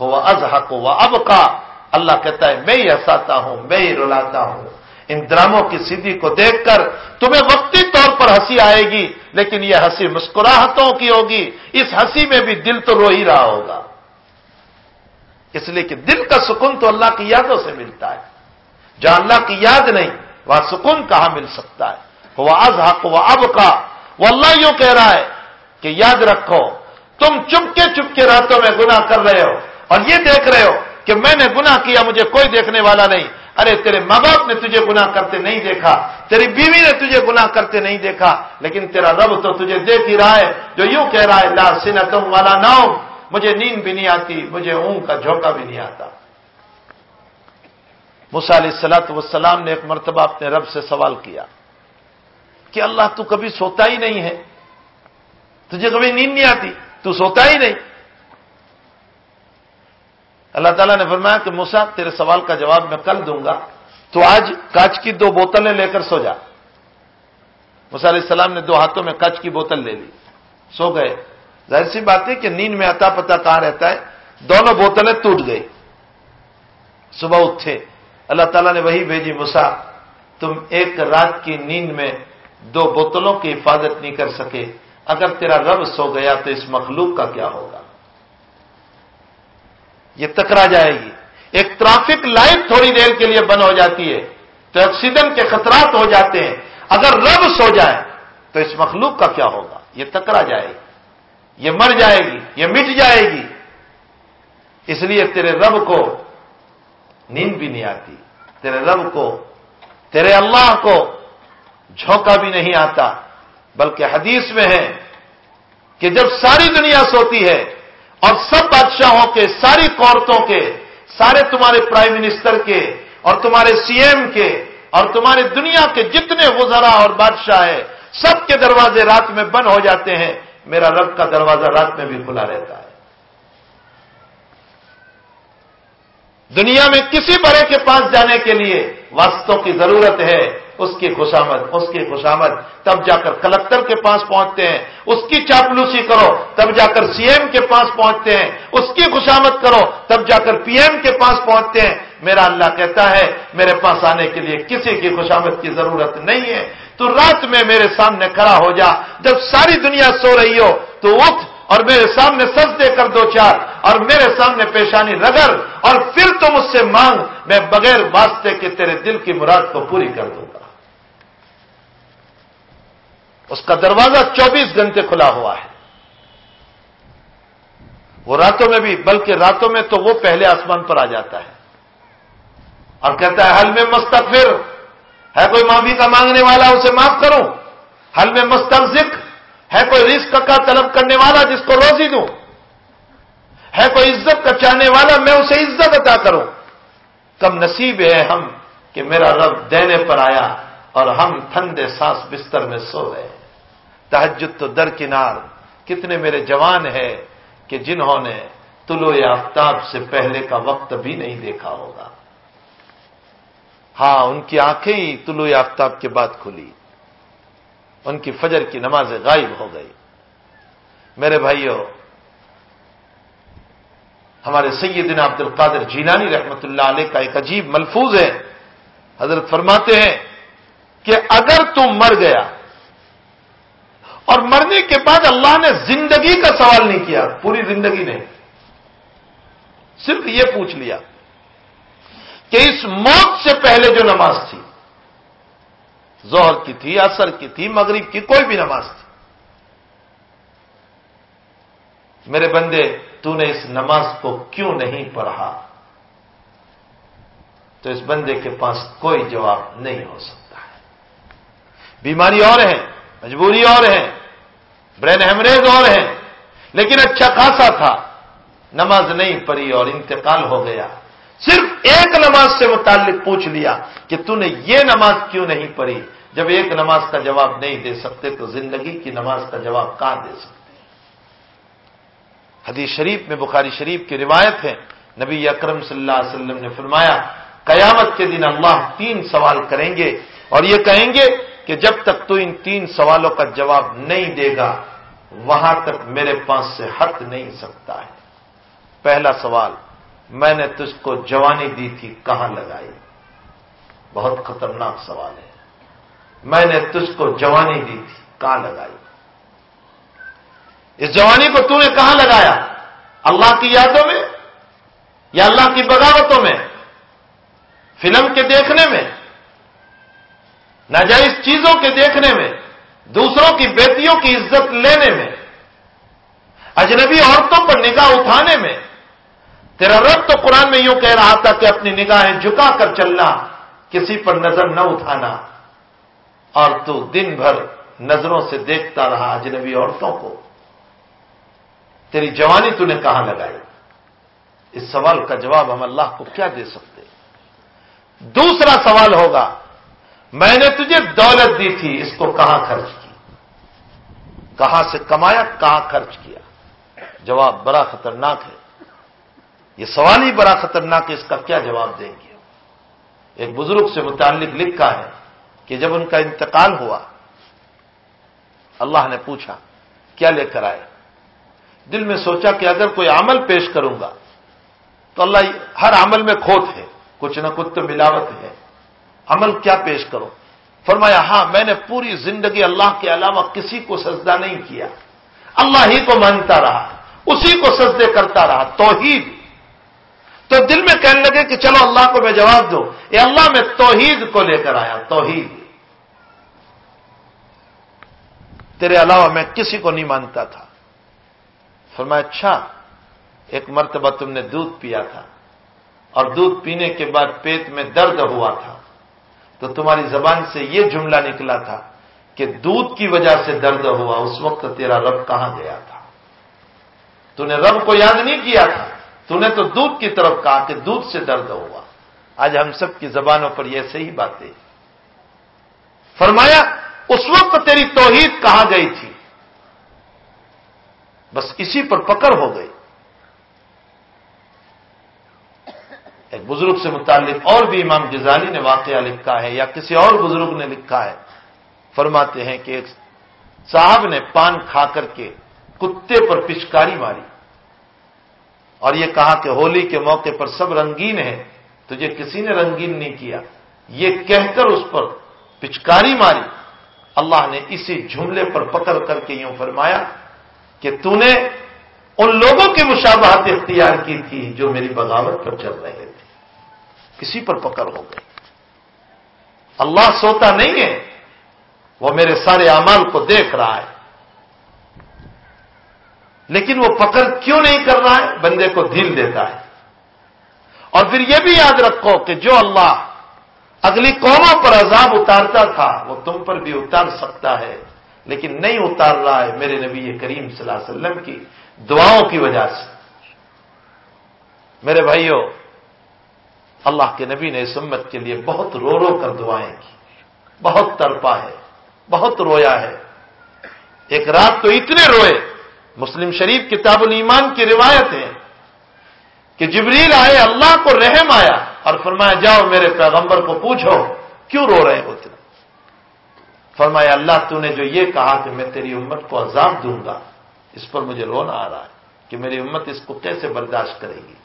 ہوا از حق ہوا اب کا اللہ کہتا ہے، میں ہی ہنساتا ہوں، میں ہی رلاتا ہوں۔ ان ڈراموں کی سیدھی کو دیکھ کر تمہیں وقتی طور پر ہنسی آئے گی، لیکن یہ ہنسی مسکراہٹوں کی ہوگی۔ اس ہنسی میں بھی دل تو رو ہی رہا ہوگا۔ اس لیے کہ دل کا سکون تو اللہ کی یادوں سے ملتا ہے۔ جہاں اللہ کی یاد نہیں، وہاں سکون کہاں مل سکتا ہے؟ وہ از حق وہ اب کا وہ اللہ یوں کہہ رہا ہے کہ یاد رکھو، تم چپکے چپکے راتوں میں گناہ کر رہے ہو اور یہ دیکھ رہے ہو کہ میں نے گناہ کیا، مجھے کوئی دیکھنے والا نہیں۔ ارے، تیرے ماں باپ نے تجھے گناہ کرتے نہیں دیکھا، تیری بیوی نے تجھے گناہ کرتے نہیں دیکھا، لیکن تیرا رب تو تجھے دیکھ ہی رہا ہے، جو یوں کہہ رہا ہے، لا سنتم والا ناؤ مجھے نیند بھی نہیں آتی، مجھے اونگ کا جھوکا بھی نہیں آتا۔ علیہ سلاط وسلام نے ایک مرتبہ اپنے رب سے سوال کیا کہ اللہ تو کبھی سوتا ہی نہیں ہے، تجھے کبھی نیند نہیں آتی، تو سوتا ہی نہیں۔ اللہ تعالیٰ نے فرمایا کہ موسا تیرے سوال کا جواب میں کل دوں گا، تو آج کاچ کی دو بوتلیں لے کر سو جا۔ موسا علیہ السلام نے دو ہاتھوں میں کاچ کی بوتل لے لی۔ سو گئے۔ ظاہر سی بات ہے کہ نیند میں اتا پتا کہاں رہتا ہے؟ دونوں بوتلیں ٹوٹ گئی صبح اٹھے۔ اللہ تعالیٰ نے وہی بھیجی مسا تم ایک رات کی نیند میں دو بوتلوں کی حفاظت نہیں کر سکے۔ اگر تیرا رب سو گیا تو اس مخلوق کا کیا ہوگا؟ یہ ٹکرا جائے گی۔ ایک ٹرافک لائٹ تھوڑی دیر کے لیے بند ہو جاتی ہے۔ تو ایکسیڈنٹ کے خطرات ہو جاتے ہیں۔ اگر رب سو جائے تو اس مخلوق کا کیا ہوگا؟ یہ ٹکرا جائے گی۔ یہ مر جائے گی، یہ مٹ جائے گی۔ اس لیے تیرے رب کو نیند بھی نہیں آتی۔ تیرے رب کو، تیرے اللہ کو جھونکا بھی نہیں آتا۔ بلکہ حدیث میں ہے کہ جب ساری دنیا سوتی ہے اور سب بادشاہوں کے، ساری عورتوں کے، سارے تمہارے پرائم منسٹر کے اور تمہارے سی ایم کے اور تمہارے دنیا کے جتنے وزرا اور بادشاہ ہیں، سب کے دروازے رات میں بند ہو جاتے ہیں۔ میرا رب کا دروازہ رات میں بھی کھلا رہتا ہے۔ دنیا میں کسی بڑے کے پاس جانے کے لیے واسطوں کی ضرورت ہے۔ اس کی خوشامد، اس کی خوشامد۔ تب جا کر کلکٹر کے پاس پہنچتے ہیں۔ اس کی چاپلوسی کرو۔ تب جا کر سی ایم کے پاس پہنچتے ہیں۔ اس کی خوشامد کرو۔ تب جا کر پی ایم کے پاس پہنچتے ہیں۔ میرا اللہ کہتا ہے، میرے پاس آنے کے لیے کسی کی خوشامد کی ضرورت نہیں ہے۔ تو رات میں میرے سامنے کھڑا ہو جا۔ جب ساری دنیا سو رہی ہو، تو اٹھ اور میرے سامنے سچ دے کر دو چار اور میرے سامنے پیشانی رگڑ اور پھر تم اس سے مانگ، میں بغیر واسطے کے تیرے دل کی مراد کو پوری کر دوں گا۔ اس کا دروازہ چوبیس گھنٹے کھلا ہوا ہے۔ وہ راتوں میں بھی، بلکہ راتوں میں تو وہ پہلے آسمان پر آ جاتا ہے۔ اور کہتا ہے، حل میں مستقفر ہے کوئی معافی کا مانگنے والا اسے معاف کروں؟ حل میں مسترزق ہے کوئی رزق کا طلب کرنے والا جس کو روزی دوں؟ ہے کوئی عزت کا چاہنے والا میں اسے عزت عطا کروں؟ کم نصیب ہے ہم کہ میرا رب دینے پر آیا اور ہم ٹھنڈے سانس بستر میں سو رہے تحجد تو در کنار، کتنے میرے جوان ہیں کہ جنہوں نے طلوع آفتاب سے پہلے کا وقت بھی نہیں دیکھا ہوگا۔ ہاں ان کی آنکھیں ہی طلوع آفتاب کے بعد کھلی۔ ان کی فجر کی نماز غائب ہو گئی۔ میرے بھائیوں ہمارے سیدنا عبد القادر جینانی رحمت اللہ علیہ کا ایک عجیب ملفوظ ہے۔ حضرت فرماتے ہیں کہ اگر تم مر گیا اور مرنے کے بعد اللہ نے زندگی کا سوال نہیں کیا، پوری زندگی نے صرف یہ پوچھ لیا۔ کہ اس موت سے پہلے جو نماز تھی زہر کی تھی اثر کی تھی، مغرب کی کوئی بھی نماز تھی۔ میرے بندے، تو نے اس نماز کو کیوں نہیں پڑھا؟ تو اس بندے کے پاس کوئی جواب نہیں ہو سکتا ہے۔ بیماری اور ہے مجبوری اور ہے برین ہیمریج اور ہے لیکن اچھا خاصا تھا۔ نماز نہیں پڑھی اور انتقال ہو گیا۔ صرف ایک نماز سے متعلق پوچھ لیا کہ تو نے یہ نماز کیوں نہیں پڑھی؟ جب ایک نماز کا جواب نہیں دے سکتے تو زندگی کی نماز کا جواب کہاں دے سکتے؟ حدیث شریف میں بخاری شریف کی روایت ہے، نبی اکرم صلی اللہ علیہ وسلم نے فرمایا، قیامت کے دن اللہ تین سوال کریں گے اور یہ کہیں گے کہ جب تک تو ان تین سوالوں کا جواب نہیں دے گا، وہاں تک میرے پاس سے ہٹ نہیں سکتا ہے۔ پہلا سوال میں نے تجھ کو جوانی دی تھی، کہاں لگائی؟ بہت خطرناک سوال ہے۔ میں نے تجھ کو جوانی دی تھی، کہاں لگائی؟ اس جوانی کو تو نے کہاں لگایا؟ اللہ کی یادوں میں یا اللہ کی بغاوتوں میں؟ فلم کے دیکھنے میں؟ ناجائز چیزوں کے دیکھنے میں؟ دوسروں کی بیٹیوں کی عزت لینے میں؟ اجنبی عورتوں پر نگاہ اٹھانے میں؟ تیرا رب تو قرآن میں یوں کہہ رہا تھا کہ اپنی نگاہیں جھکا کر چلنا، کسی پر نظر نہ اٹھانا۔ اور تو دن بھر نظروں سے دیکھتا رہا اجنبی عورتوں کو۔ تیری جوانی تو نے کہاں لگائی؟ اس سوال کا جواب ہم اللہ کو کیا دے سکتے؟ دوسرا سوال ہوگا، میں نے تجھے دولت دی تھی، اس کو کہاں خرچ کی؟ کہاں سے کمایا، کہاں خرچ کیا؟ جواب بڑا خطرناک ہے۔ یہ سوال ہی بڑا خطرناک ہے، اس کا کیا جواب دیں گے؟ ایک بزرگ سے متعلق لکھا ہے کہ جب ان کا انتقال ہوا، اللہ نے پوچھا، کیا لے کر آئے؟ دل میں سوچا کہ اگر کوئی عمل پیش کروں گا، تو اللہ ہر عمل میں کھوت ہے، کچھ نہ کچھ تو ملاوٹ ہے۔ عمل کیا پیش کرو فرمایا ہاں میں نے پوری زندگی اللہ کے علاوہ کسی کو سجدہ نہیں کیا۔ اللہ ہی کو مانتا رہا، اسی کو سجدے کرتا رہا، توحید۔ تو دل میں کہنے لگے کہ چلو اللہ کو میں جواب دوں۔ اے اللہ، میں توحید کو لے کر آیا، توحید۔ تیرے علاوہ میں کسی کو نہیں مانتا تھا۔ فرمایا اچھا ایک مرتبہ تم نے دودھ پیا تھا۔ اور دودھ پینے کے بعد پیٹ میں درد ہوا تھا۔ تو تمہاری زبان سے یہ جملہ نکلا تھا کہ دودھ کی وجہ سے درد ہوا، اس وقت تیرا رب کہاں گیا تھا؟ تو نے رب کو یاد نہیں کیا تھا؟ تو نے تو دودھ کی طرف کہا کہ دودھ سے درد ہوا۔ آج ہم سب کی زبانوں پر یہ صحیح باتیں۔ فرمایا، اس وقت تیری توحید کہاں گئی تھی؟ بس اسی پر پکڑ ہو گئی۔ ایک بزرگ سے متعلق اور بھی امام جزالی نے واقعہ لکھا ہے یا کسی اور بزرگ نے لکھا ہے۔ فرماتے ہیں کہ ایک صاحب نے پان کھا کر کے کتے پر پچکاری ماری۔ اور یہ کہا کہ ہولی کے موقع پر سب رنگین ہے تجھے کسی نے رنگین نہیں کیا۔ یہ کہہ کر اس پر پچکاری ماری۔ اللہ نے اسی جملے پر پکڑ کر کے یوں فرمایا کہ تو نے ان لوگوں کی مشابہت اختیار کی تھی جو میری بغاوت پر چل رہے تھے۔ کسی پر پکڑ ہو گئی اللہ سوتا نہیں ہے، وہ میرے سارے اعمال کو دیکھ رہا ہے۔ لیکن وہ پکڑ کیوں نہیں کر رہا ہے؟ بندے کو دل دیتا ہے۔ اور پھر یہ بھی یاد رکھو کہ جو اللہ اگلی قوموں پر عذاب اتارتا تھا، وہ تم پر بھی اتار سکتا ہے۔ لیکن نہیں اتار رہا ہے میرے نبی کریم صلی اللہ علیہ وسلم کی دعاؤں کی وجہ سے۔ میرے بھائیوں اللہ کے نبی نے اس امت کے لیے بہت رو رو کر دعائیں کی۔ بہت تڑپا ہے، بہت رویا ہے۔ ایک رات تو اتنے روئے۔ مسلم شریف کتاب الایمان کی روایت ہے کہ جبریل آئے، اللہ کو رحم آیا اور فرمایا، جاؤ میرے پیغمبر کو پوچھو، کیوں رو رہے ہو تم؟ فرمایا، اللہ تو نے جو یہ کہا کہ میں تیری امت کو عذاب دوں گا، اس پر مجھے رونا آ رہا ہے کہ میری امت اس کو کیسے برداشت کرے گی؟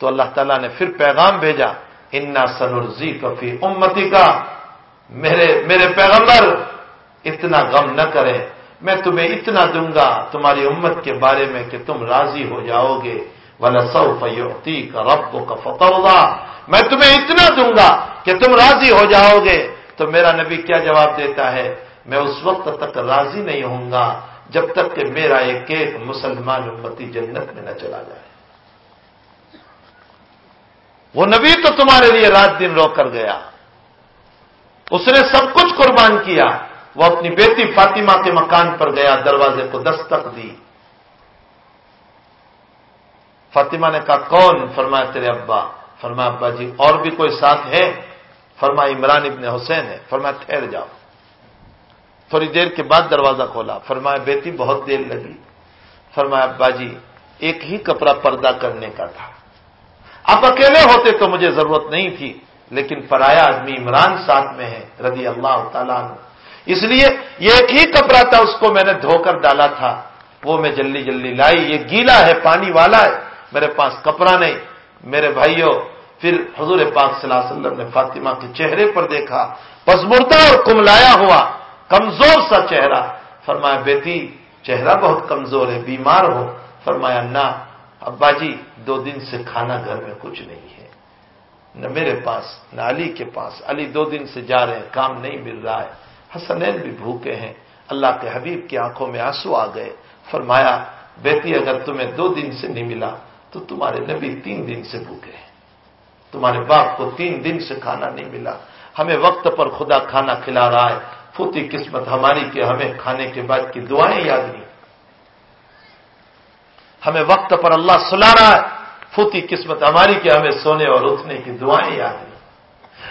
تو اللہ تعالیٰ نے پھر پیغام بھیجا، انا سنرزی کفی امتی کا میرے میرے پیغمبر، اتنا غم نہ کرے میں تمہیں اتنا دوں گا تمہاری امت کے بارے میں کہ تم راضی ہو جاؤ گے۔ والا سو فیوتی کا رب کا فتح ہوگا میں تمہیں اتنا دوں گا کہ تم راضی ہو جاؤ گے۔ تو میرا نبی کیا جواب دیتا ہے؟ میں اس وقت تک راضی نہیں ہوں گا جب تک کہ میرا ایک ایک مسلمان امتی جنت میں نہ چلا جائے۔ وہ نبی تو تمہارے لیے رات دن رو کر گیا۔ اس نے سب کچھ قربان کیا۔ وہ اپنی بیٹی فاطمہ کے مکان پر گیا، دروازے کو دستک دی۔ فاطمہ نے کہا، کون؟ فرمایا، تیرے ابا۔ فرمایا، ابا جی اور بھی کوئی ساتھ ہے؟ فرمایا، عمران ابن حسین ہے۔ فرمایا، ٹھہر جاؤ۔ تھوڑی دیر کے بعد دروازہ کھولا۔ فرمایا، بیٹی، بہت دیر لگی۔ فرمایا، ابا جی ایک ہی کپڑا پردہ کرنے کا تھا۔ اب اکیلے ہوتے تو مجھے ضرورت نہیں تھی، لیکن پرایا آدمی عمران ساتھ میں ہے، رضی اللہ تعالیٰ عنہ۔ اس لیے یہ ایک ہی کپڑا تھا، اس کو میں نے دھو کر ڈالا تھا۔ وہ میں جلدی جلدی لائی۔ یہ گیلا ہے، پانی والا ہے۔ میرے پاس کپڑا نہیں۔ میرے بھائیوں پھر حضور پاک صلی اللہ علیہ وسلم نے فاطمہ کے چہرے پر دیکھا۔ پسمردہ اور کملایا ہوا، کمزور سا چہرہ۔ فرمایا، بیٹی، چہرہ بہت کمزور ہے، بیمار ہو۔ فرمایا، نہ، ابا جی دو دن سے کھانا گھر میں کچھ نہیں ہے۔ نہ میرے پاس، نہ علی کے پاس۔ علی دو دن سے جا رہے ہیں، کام نہیں مل رہا ہے۔ حسنین بھی بھوکے ہیں۔ اللہ کے حبیب کی آنکھوں میں آنسو آ گئے۔ فرمایا، بیٹی، اگر تمہیں دو دن سے نہیں ملا، تو تمہارے نبی تین دن سے بھوکے ہیں۔ تمہارے باپ کو تین دن سے کھانا نہیں ملا۔ ہمیں وقت پر خدا کھانا کھلا رہا ہے۔ پھوتی قسمت ہماری کہ ہمیں کھانے کے بعد کی دعائیں یاد نہیں۔ ہمیں وقت پر اللہ سلا رہا ہے۔ پھوتی قسمت ہماری کہ ہمیں سونے اور اٹھنے کی دعائیں یاد نہیں۔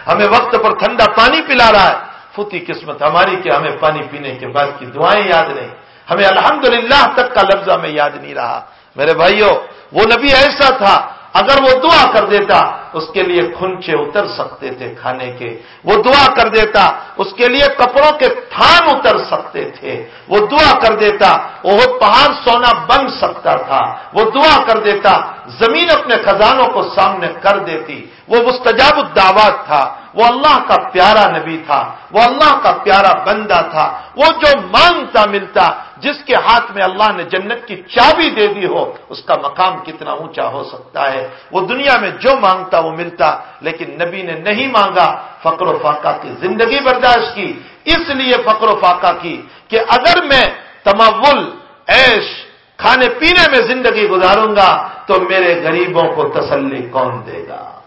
ہمیں وقت پر ٹھنڈا پانی پلا رہا ہے۔ پھوتی قسمت، ہماری کہ ہمیں پانی پینے کے بعد کی دعائیں یاد نہیں ہمیں الحمدللہ تک کا لفظ ہمیں یاد نہیں رہا۔ میرے بھائیوں وہ نبی ایسا تھا، اگر وہ دعا کر دیتا، اس کے لیے کھنچے اتر سکتے تھے کھانے کے۔ وہ دعا کر دیتا، اس کے لیے کپڑوں کے تھان اتر سکتے تھے۔ وہ دعا کر دیتا وہ پہاڑ سونا بن سکتا تھا۔ وہ دعا کر دیتا، زمین اپنے خزانوں کو سامنے کر دیتی۔ وہ مستجاب الدعوات تھا۔ وہ اللہ کا پیارا نبی تھا، وہ اللہ کا پیارا بندہ تھا۔ وہ جو مانگتا ملتا، جس کے ہاتھ میں اللہ نے جنت کی چابی دے دی ہو، اس کا مقام کتنا اونچا ہو سکتا ہے۔ وہ دنیا میں جو مانگتا، وہ ملتا، لیکن نبی نے نہیں مانگا، فقر و فاقہ کی زندگی برداشت کی۔ اس لیے فقر و فاقہ کی کہ اگر میں تمول ایش کھانے پینے میں زندگی گزاروں گا، تو میرے غریبوں کو تسلی کون دے گا؟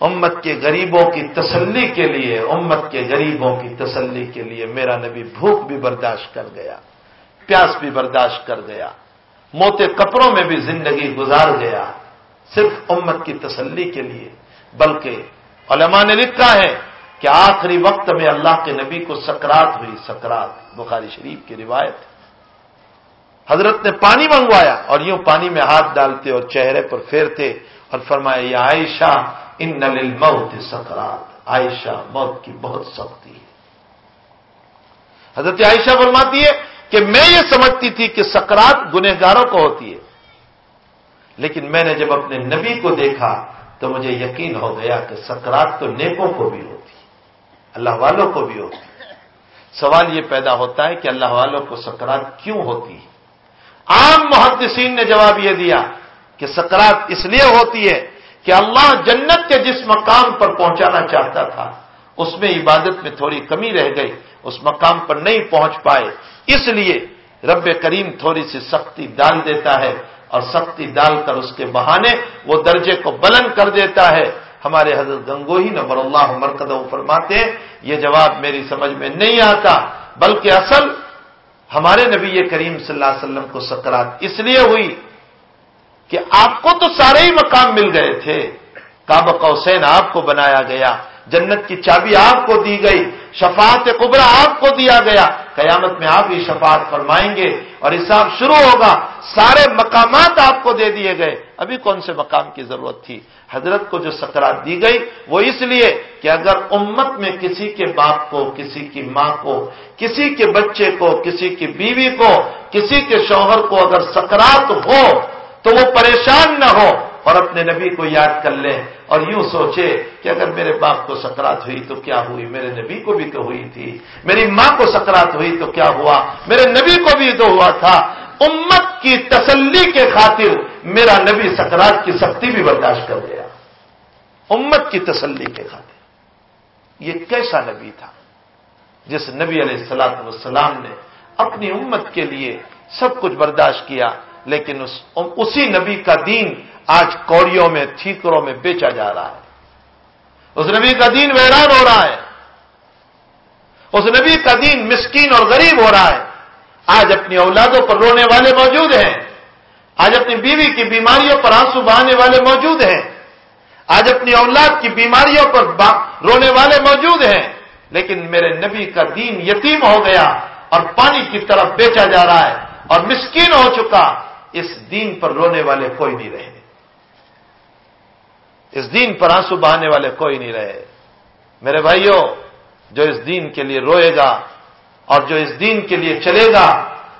امت کے غریبوں کی تسلی کے لیے، امت کے غریبوں کی تسلی کے لیے میرا نبی بھوک بھی برداشت کر گیا، پیاس بھی برداشت کر گیا، موتے کپڑوں میں بھی زندگی گزار گیا، صرف امت کی تسلی کے لیے۔ بلکہ علماء نے لکھا ہے کہ آخری وقت میں اللہ کے نبی کو سکرات ہوئی، سکرات، بخاری شریف کی روایت۔ حضرت نے پانی منگوایا اور یوں پانی میں ہاتھ ڈالتے اور چہرے پر پھیرتے اور فرمایا، یہ عائشہ ان نل موت سکرات عائشہ، موت کی بہت سختی ہے۔ حضرت عائشہ فرماتی ہے کہ میں یہ سمجھتی تھی کہ سکرات گنہگاروں کو ہوتی ہے، لیکن میں نے جب اپنے نبی کو دیکھا تو مجھے یقین ہو گیا کہ سکرات تو نیکوں کو بھی ہوتی اللہ والوں کو بھی ہوتی سوال یہ پیدا ہوتا ہے کہ اللہ والوں کو سکرات کیوں ہوتی ہے؟ عام محدثین نے جواب یہ دیا کہ سکرات اس لیے ہوتی ہے کہ اللہ جنت کے جس مقام پر پہنچانا چاہتا تھا، اس میں عبادت میں تھوڑی کمی رہ گئی، اس مقام پر نہیں پہنچ پائے۔ اس لیے رب کریم تھوڑی سی سختی ڈال دیتا ہے اور سختی ڈال کر اس کے بہانے وہ درجے کو بلند کر دیتا ہے۔ ہمارے حضرت گنگوہی نمبر اللہ مرکز فرماتے ہیں، یہ جواب میری سمجھ میں نہیں آتا، بلکہ اصل ہمارے نبی کریم صلی اللہ علیہ وسلم کو سکرات اس لیے ہوئی کہ آپ کو تو سارے ہی مقام مل گئے تھے۔ کعب قوسین آپ کو بنایا گیا، جنت کی چابی آپ کو دی گئی، شفاعت قبرا آپ کو دیا گیا۔ قیامت میں آپ ہی شفاعت فرمائیں گے اور حساب شروع ہوگا، سارے مقامات آپ کو دے دیے گئے۔ ابھی کون سے مقام کی ضرورت تھی؟ حضرت کو جو سکرات دی گئی، وہ اس لیے کہ اگر امت میں کسی کے باپ کو، کسی کی ماں کو، کسی کے بچے کو، کسی کی بیوی کو، کسی کے شوہر کو اگر سکرات ہو تو وہ پریشان نہ ہو اور اپنے نبی کو یاد کر لیں اور یوں سوچے کہ اگر میرے باپ کو سکرات ہوئی تو کیا ہوئی؟ میرے نبی کو بھی تو ہوئی تھی۔ میری ماں کو سکرات ہوئی تو کیا ہوا؟ میرے نبی کو بھی تو ہوا تھا۔ امت کی تسلی کے خاطر میرا نبی سکرات کی سختی بھی برداشت کر گیا۔ امت کی تسلی کے خاطر۔ یہ کیسا نبی تھا جس نبی علیہ السلاط والسلام نے اپنی امت کے لیے سب کچھ برداشت کیا لیکن اس اسی نبی کا دین آج کوڑیوں میں، تھیکروں میں بیچا جا رہا ہے۔ اس نبی کا دین ویران ہو رہا ہے۔ اس نبی کا دین مسکین اور غریب ہو رہا ہے۔ آج اپنی اولادوں پر رونے والے موجود ہیں۔ آج اپنی بیوی کی بیماریوں پر آنسو بہانے والے موجود ہیں۔ آج اپنی اولاد کی بیماریوں پر رونے والے موجود ہیں۔ لیکن میرے نبی کا دین یتیم ہو گیا اور پانی کی طرف بیچا جا رہا ہے اور مسکین ہو چکا۔ اس دین پر رونے والے کوئی نہیں رہے۔ اس دین پر آنسو بہانے والے کوئی نہیں رہے۔ میرے بھائیوں جو اس دین کے لیے روئے گا اور جو اس دین کے لیے چلے گا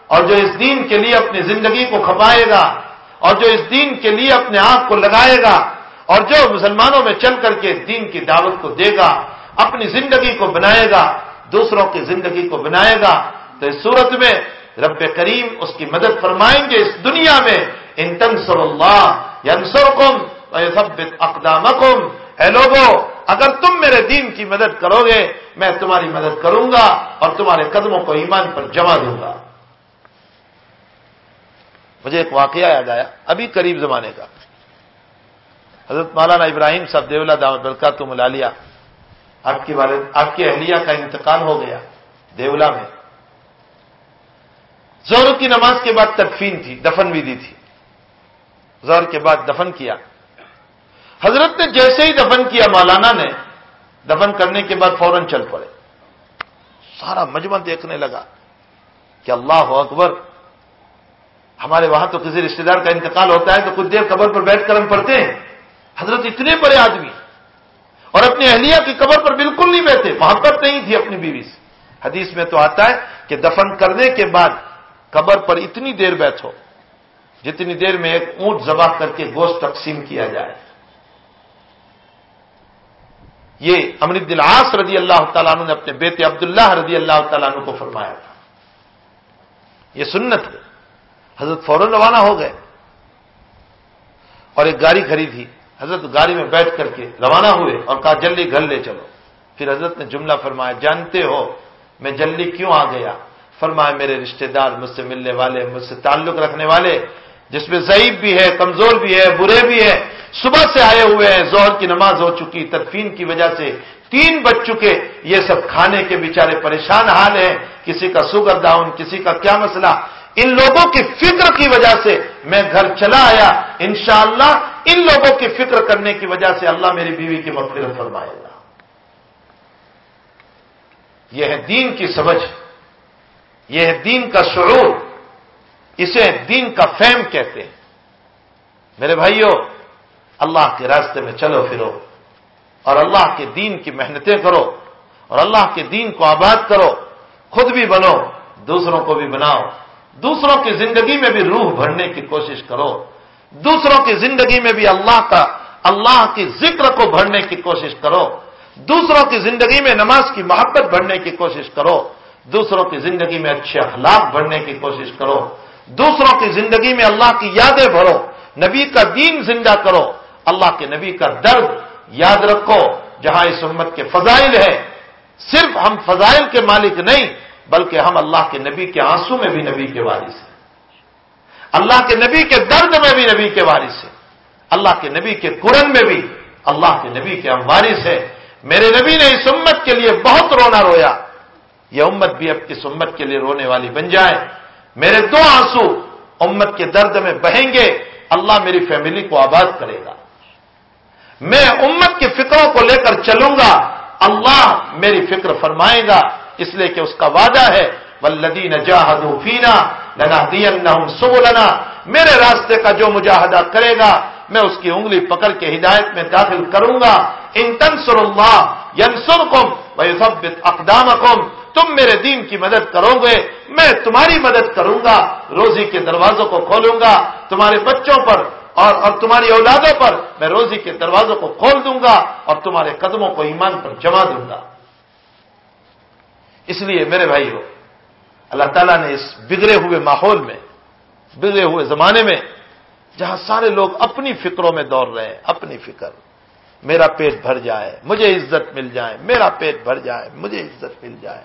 اور جو اس دین کے لیے اپنی زندگی کو کھپائے گا اور جو اس دین کے لیے اپنے آپ کو لگائے گا اور جو مسلمانوں میں چل کر کے دین کی دعوت کو دے گا، اپنی زندگی کو بنائے گا، دوسروں کی زندگی کو بنائے گا، تو اس صورت میں رب کریم اس کی مدد فرمائیں گے اس دنیا میں. ان تنسر اللہ ینسرکم ویثبت اقدامکم. اے لوگوں اگر تم میرے دین کی مدد کرو گے، میں تمہاری مدد کروں گا اور تمہارے قدموں کو ایمان پر جمع دوں گا. مجھے ایک واقعہ یاد آیا، ابھی قریب زمانے کا. حضرت مولانا ابراہیم صاحب دیولا دعوت برکا تو ملا لیا آپ کی والد، آپ کی اہلیہ کا انتقال ہو گیا دیولا میں. زور کی نماز کے بعد تدفین تھی، دفن بھی دی تھی۔ زور کے بعد دفن کیا۔ حضرت نے جیسے ہی دفن کیا، مولانا نے دفن کرنے کے بعد فوراً چل پڑے۔ سارا مجمع دیکھنے لگا کہ اللہ اکبر، ہمارے وہاں تو کسی رشتے دار کا انتقال ہوتا ہے تو کچھ دیر قبر پر بیٹھ کر ہم پڑھتے ہیں۔ حضرت اتنے بڑے آدمی اور اپنی اہلیہ کی قبر پر بالکل نہیں بیٹھے، محبت نہیں تھی اپنی بیوی سے۔ حدیث میں تو آتا ہے کہ دفن کرنے کے بعد قبر پر اتنی دیر بیٹھو جتنی دیر میں ایک اونٹ ذبح کر کے گوشت تقسیم کیا جائے۔ یہ امر العاص رضی اللہ تعالیٰ عنہ نے اپنے بیٹے عبداللہ رضی اللہ تعالیٰ عنہ کو فرمایا تھا۔ یہ سنت ہے۔ حضرت فوراً روانہ ہو گئے۔ اور ایک گاڑی خریدی۔ حضرت گاڑی میں بیٹھ کر کے روانہ ہوئے اور کہا، جلدی گھر لے چلو۔ پھر حضرت نے جملہ فرمایا، جانتے ہو میں جلدی کیوں آ گیا؟ فرمایا میرے رشتہ دار مجھ سے ملنے والے، مجھ سے تعلق رکھنے والے، جس میں ضعیف بھی ہے، کمزور بھی ہے، برے بھی ہے، صبح سے آئے ہوئے ہیں زہر کی نماز ہو چکی، تدفین کی وجہ سے تین بج چکے، یہ سب کھانے کے بیچارے پریشان حال ہیں، کسی کا سوگر ڈاؤن کسی کا کیا مسئلہ؟ ان لوگوں کی فکر کی وجہ سے میں گھر چلا آیا۔ انشاءاللہ ان لوگوں کی فکر کرنے کی وجہ سے اللہ میری بیوی کی مغفرت فرمائے گا۔ یہ ہے دین کی سمجھ۔ یہ ہے دین کا شعور، اسے دین کا فہم کہتے ہیں۔ میرے بھائیوں اللہ کے راستے میں چلو پھرو، اور اللہ کے دین کی محنتیں کرو، اور اللہ کے دین کو آباد کرو، خود بھی بنو، دوسروں کو بھی بناؤ، دوسروں کی زندگی میں بھی روح بھرنے کی کوشش کرو، دوسروں کی زندگی میں بھی اللہ کا، اللہ کی ذکر کو بھرنے کی کوشش کرو، دوسروں کی زندگی میں نماز کی محبت بڑھنے کی کوشش کرو دوسروں کی زندگی میں اچھے اخلاق بڑھنے کی کوشش کرو، دوسروں کی زندگی میں اللہ کی یادیں بھرو، نبی کا دین زندہ کرو۔ اللہ کے نبی کا درد یاد رکھو، جہاں اس امت کے فضائل ہے صرف ہم فضائل کے مالک نہیں، بلکہ ہم اللہ کے نبی کے آنسو میں بھی نبی کے وارث ہیں۔ اللہ کے نبی کے درد میں بھی نبی کے وارث ہیں۔ اللہ کے نبی کے قرن میں بھی اللہ کے نبی کے ہم وارث ہیں۔ میرے نبی نے اس امت کے لیے بہت رونا رویا۔ یہ امت بھی اب اس امت کے لیے رونے والی بن جائے۔ میرے دو آنسو امت کے درد میں بہیں گے۔ اللہ میری فیملی کو آباد کرے گا۔ میں امت کی فکروں کو لے کر چلوں گا۔ اللہ میری فکر فرمائے گا۔ اس لیے کہ اس کا وعدہ ہے ولدین فینا لنا دین سبلنا۔ میرے راستے کا جو مجاہدہ کرے گا، میں اس کی انگلی پکڑ کے ہدایت میں داخل کروں گا۔ ان تنسر اللہ ینسر کم اقدام تم میرے دین کی مدد کرو گے، میں تمہاری مدد کروں گا، روزی کے دروازوں کو کھولوں گا، تمہارے بچوں پر اور اور تمہاری اولادوں پر میں روزی کے دروازوں کو کھول دوں گا اور تمہارے قدموں کو ایمان پر جما دوں گا۔ اس لیے میرے بھائی ہو اللہ تعالیٰ نے اس بگڑے ہوئے ماحول میں بگڑے ہوئے زمانے میں، جہاں سارے لوگ اپنی فکروں میں دوڑ رہے ہیں، اپنی فکر، میرا پیٹ بھر جائے، مجھے عزت مل جائے، میرا پیٹ بھر جائے، مجھے عزت مل جائے۔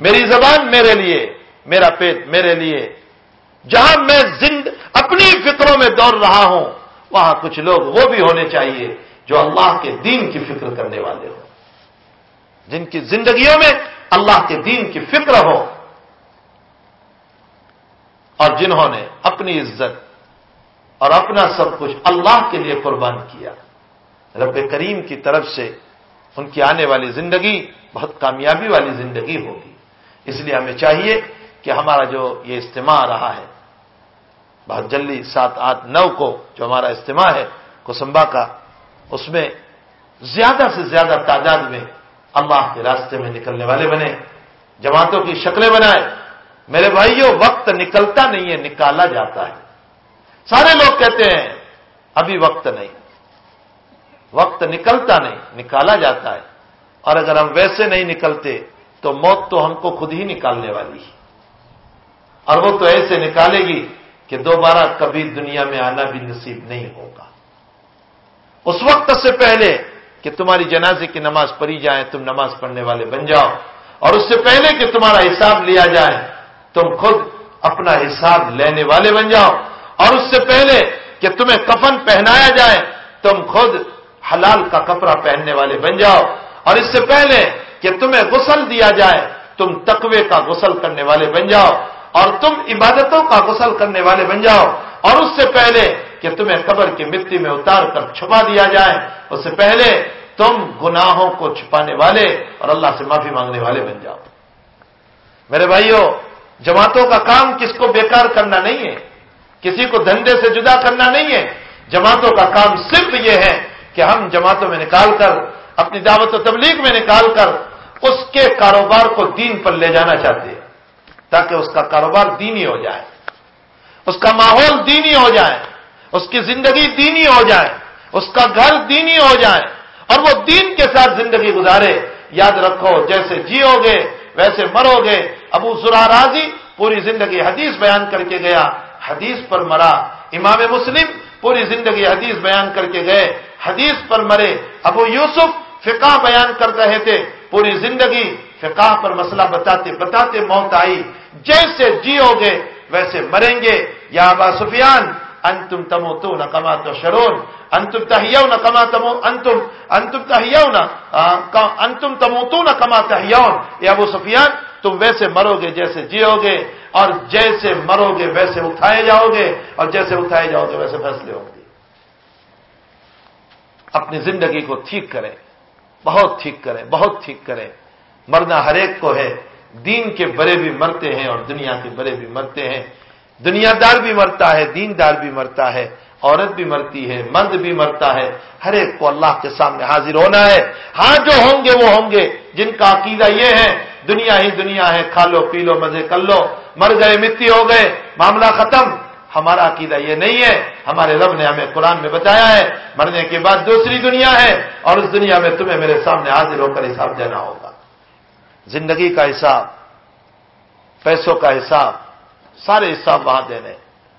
میری زبان میرے لیے، میرا پیٹ میرے لیے۔ جہاں میں زند اپنی فکروں میں دوڑ رہا ہوں، وہاں کچھ لوگ وہ بھی ہونے چاہیے جو اللہ کے دین کی فکر کرنے والے ہوں۔ جن کی زندگیوں میں اللہ کے دین کی فکر ہو۔ اور جنہوں نے اپنی عزت اور اپنا سب کچھ اللہ کے لیے قربان کیا۔ رب کریم کی طرف سے ان کی آنے والی زندگی بہت کامیابی والی زندگی ہوگی۔ اس لیے ہمیں چاہیے کہ ہمارا جو یہ اجتماع رہا ہے، بہت جلدی سات آٹھ نو کو جو ہمارا اجتماع ہے کسمبا کا، اس میں زیادہ سے زیادہ تعداد میں اللہ کے راستے میں نکلنے والے بنے، جماعتوں کی شکلیں بنائے۔ میرے بھائیوں، وقت نکلتا نہیں ہے، نکالا جاتا ہے۔ سارے لوگ کہتے ہیں، ابھی وقت نہیں۔ وقت نکلتا نہیں، نکالا جاتا ہے۔ اور اگر ہم ویسے نہیں نکلتے تو موت تو ہم کو خود ہی نکالنے والی ہے۔ اور وہ تو ایسے نکالے گی کہ دوبارہ کبھی دنیا میں آنا بھی نصیب نہیں ہوگا۔ اس وقت سے پہلے کہ تمہاری جنازے کی نماز پڑھی جائے، تم نماز پڑھنے والے بن جاؤ۔ اور اس سے پہلے کہ تمہارا حساب لیا جائے، تم خود اپنا حساب لینے والے بن جاؤ۔ اور اس سے پہلے کہ تمہیں کفن پہنایا جائے، تم خود حلال کا کپڑا پہننے والے بن جاؤ۔ اور اس سے پہلے کہ تمہیں غسل دیا جائے، تم تقوی کا غسل کرنے والے بن جاؤ، اور تم عبادتوں کا غسل کرنے والے بن جاؤ، اور اس سے پہلے کہ تمہیں قبر کی مٹی میں اتار کر چھپا دیا جائے، اس سے پہلے تم گناہوں کو چھپانے والے اور اللہ سے معافی مانگنے والے بن جاؤ۔ میرے بھائیوں جماعتوں کا کام کس کو بیکار کرنا نہیں ہے، کسی کو دھندے سے جدا کرنا نہیں ہے۔ جماعتوں کا کام صرف یہ ہے کہ ہم جماعتوں میں نکال کر، اپنی دعوت و تبلیغ میں نکال کر اس کے کاروبار کو دین پر لے جانا چاہتے ہیں، تاکہ اس کا کاروبار دینی ہو جائے۔ اس کا ماحول دینی ہو جائے۔ اس کی زندگی دینی ہو جائے۔ اس کا گھر دینی ہو جائے۔ اور وہ دین کے ساتھ زندگی گزارے۔ یاد رکھو، جیسے جیو گے ویسے مرو گے ابو سرا راضی پوری زندگی حدیث بیان کر کے گیا۔ حدیث پر مرا۔ امام مسلم پوری زندگی حدیث بیان کر کے گئے۔ حدیث پر مرے۔ ابو یوسف فقہ بیان کر رہے تھے۔ پوری زندگی فقہ پر مسئلہ بتاتے بتاتے موت آئی۔ جیسے جیو گے ویسے مریں گے۔ یا ابا سفیان، انتم تمو تو نہ کما تو شرون انتم تہیو کما تمو، انتم انتم تہیو انتم تمو تو نہ کما تہیون یا ابو سفیان، تم ویسے مرو گے جیسے جیو گے۔ اور جیسے مرو گے ویسے اٹھائے جاؤ گے۔ اور جیسے اٹھائے جاؤ گے ویسے فیصلے ہوں گے۔ اپنی زندگی کو ٹھیک کریں۔ بہت ٹھیک کریں بہت ٹھیک کریں مرنا ہر ایک کو ہے۔ دین کے بڑے بھی مرتے ہیں اور دنیا کے بڑے بھی مرتے ہیں۔ دنیا دار بھی مرتا ہے، دین دار بھی مرتا ہے، عورت بھی مرتی ہے، مرد بھی مرتا ہے۔ ہر ایک کو اللہ کے سامنے حاضر ہونا ہے۔ ہاں جو ہوں گے وہ ہوں گے۔ جن کا عقیدہ یہ ہے، دنیا ہی دنیا ہے، کھا لو، پی لو، مزے کر لو۔ مر گئے، مٹی ہو گئے، معاملہ ختم۔ ہمارا عقیدہ یہ نہیں ہے، ہمارے رب نے ہمیں قرآن میں بتایا ہے، مرنے کے بعد دوسری دنیا ہے اور اس دنیا میں تمہیں میرے سامنے حاضر ہو کر حساب دینا ہوگا۔ زندگی کا حساب، پیسوں کا حساب، سارے حساب وہاں دینے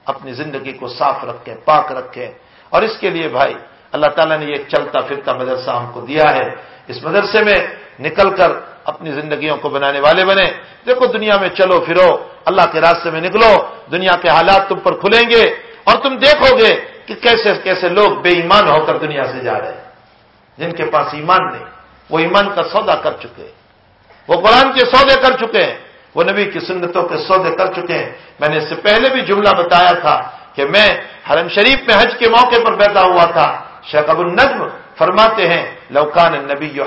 اپنی زندگی کو صاف رکھیں، پاک رکھیں۔ اور اس کے لیے بھائی، اللہ تعالیٰ نے یہ چلتا پھرتا مدرسہ ہم کو دیا ہے۔ اس مدرسے میں نکل کر اپنی زندگیوں کو بنانے والے بنے۔ دیکھو دنیا میں چلو پھرو اللہ کے راستے میں نکلو، دنیا کے حالات تم پر کھلیں گے اور تم دیکھو گے کہ کیسے کیسے لوگ بے ایمان ہو کر دنیا سے جا رہے ہیں۔ جن کے پاس ایمان نہیں، وہ ایمان کا سودا کر چکے وہ قرآن کے سودے کر چکے ہیں۔ وہ نبی کی سنتوں کے سودے کر چکے ہیں۔ میں نے اس سے پہلے بھی جملہ بتایا تھا کہ میں حرم شریف میں حج کے موقع پر بیٹھا ہوا تھا۔ شیخ ابو النجم فرماتے ہیں لوکان نبی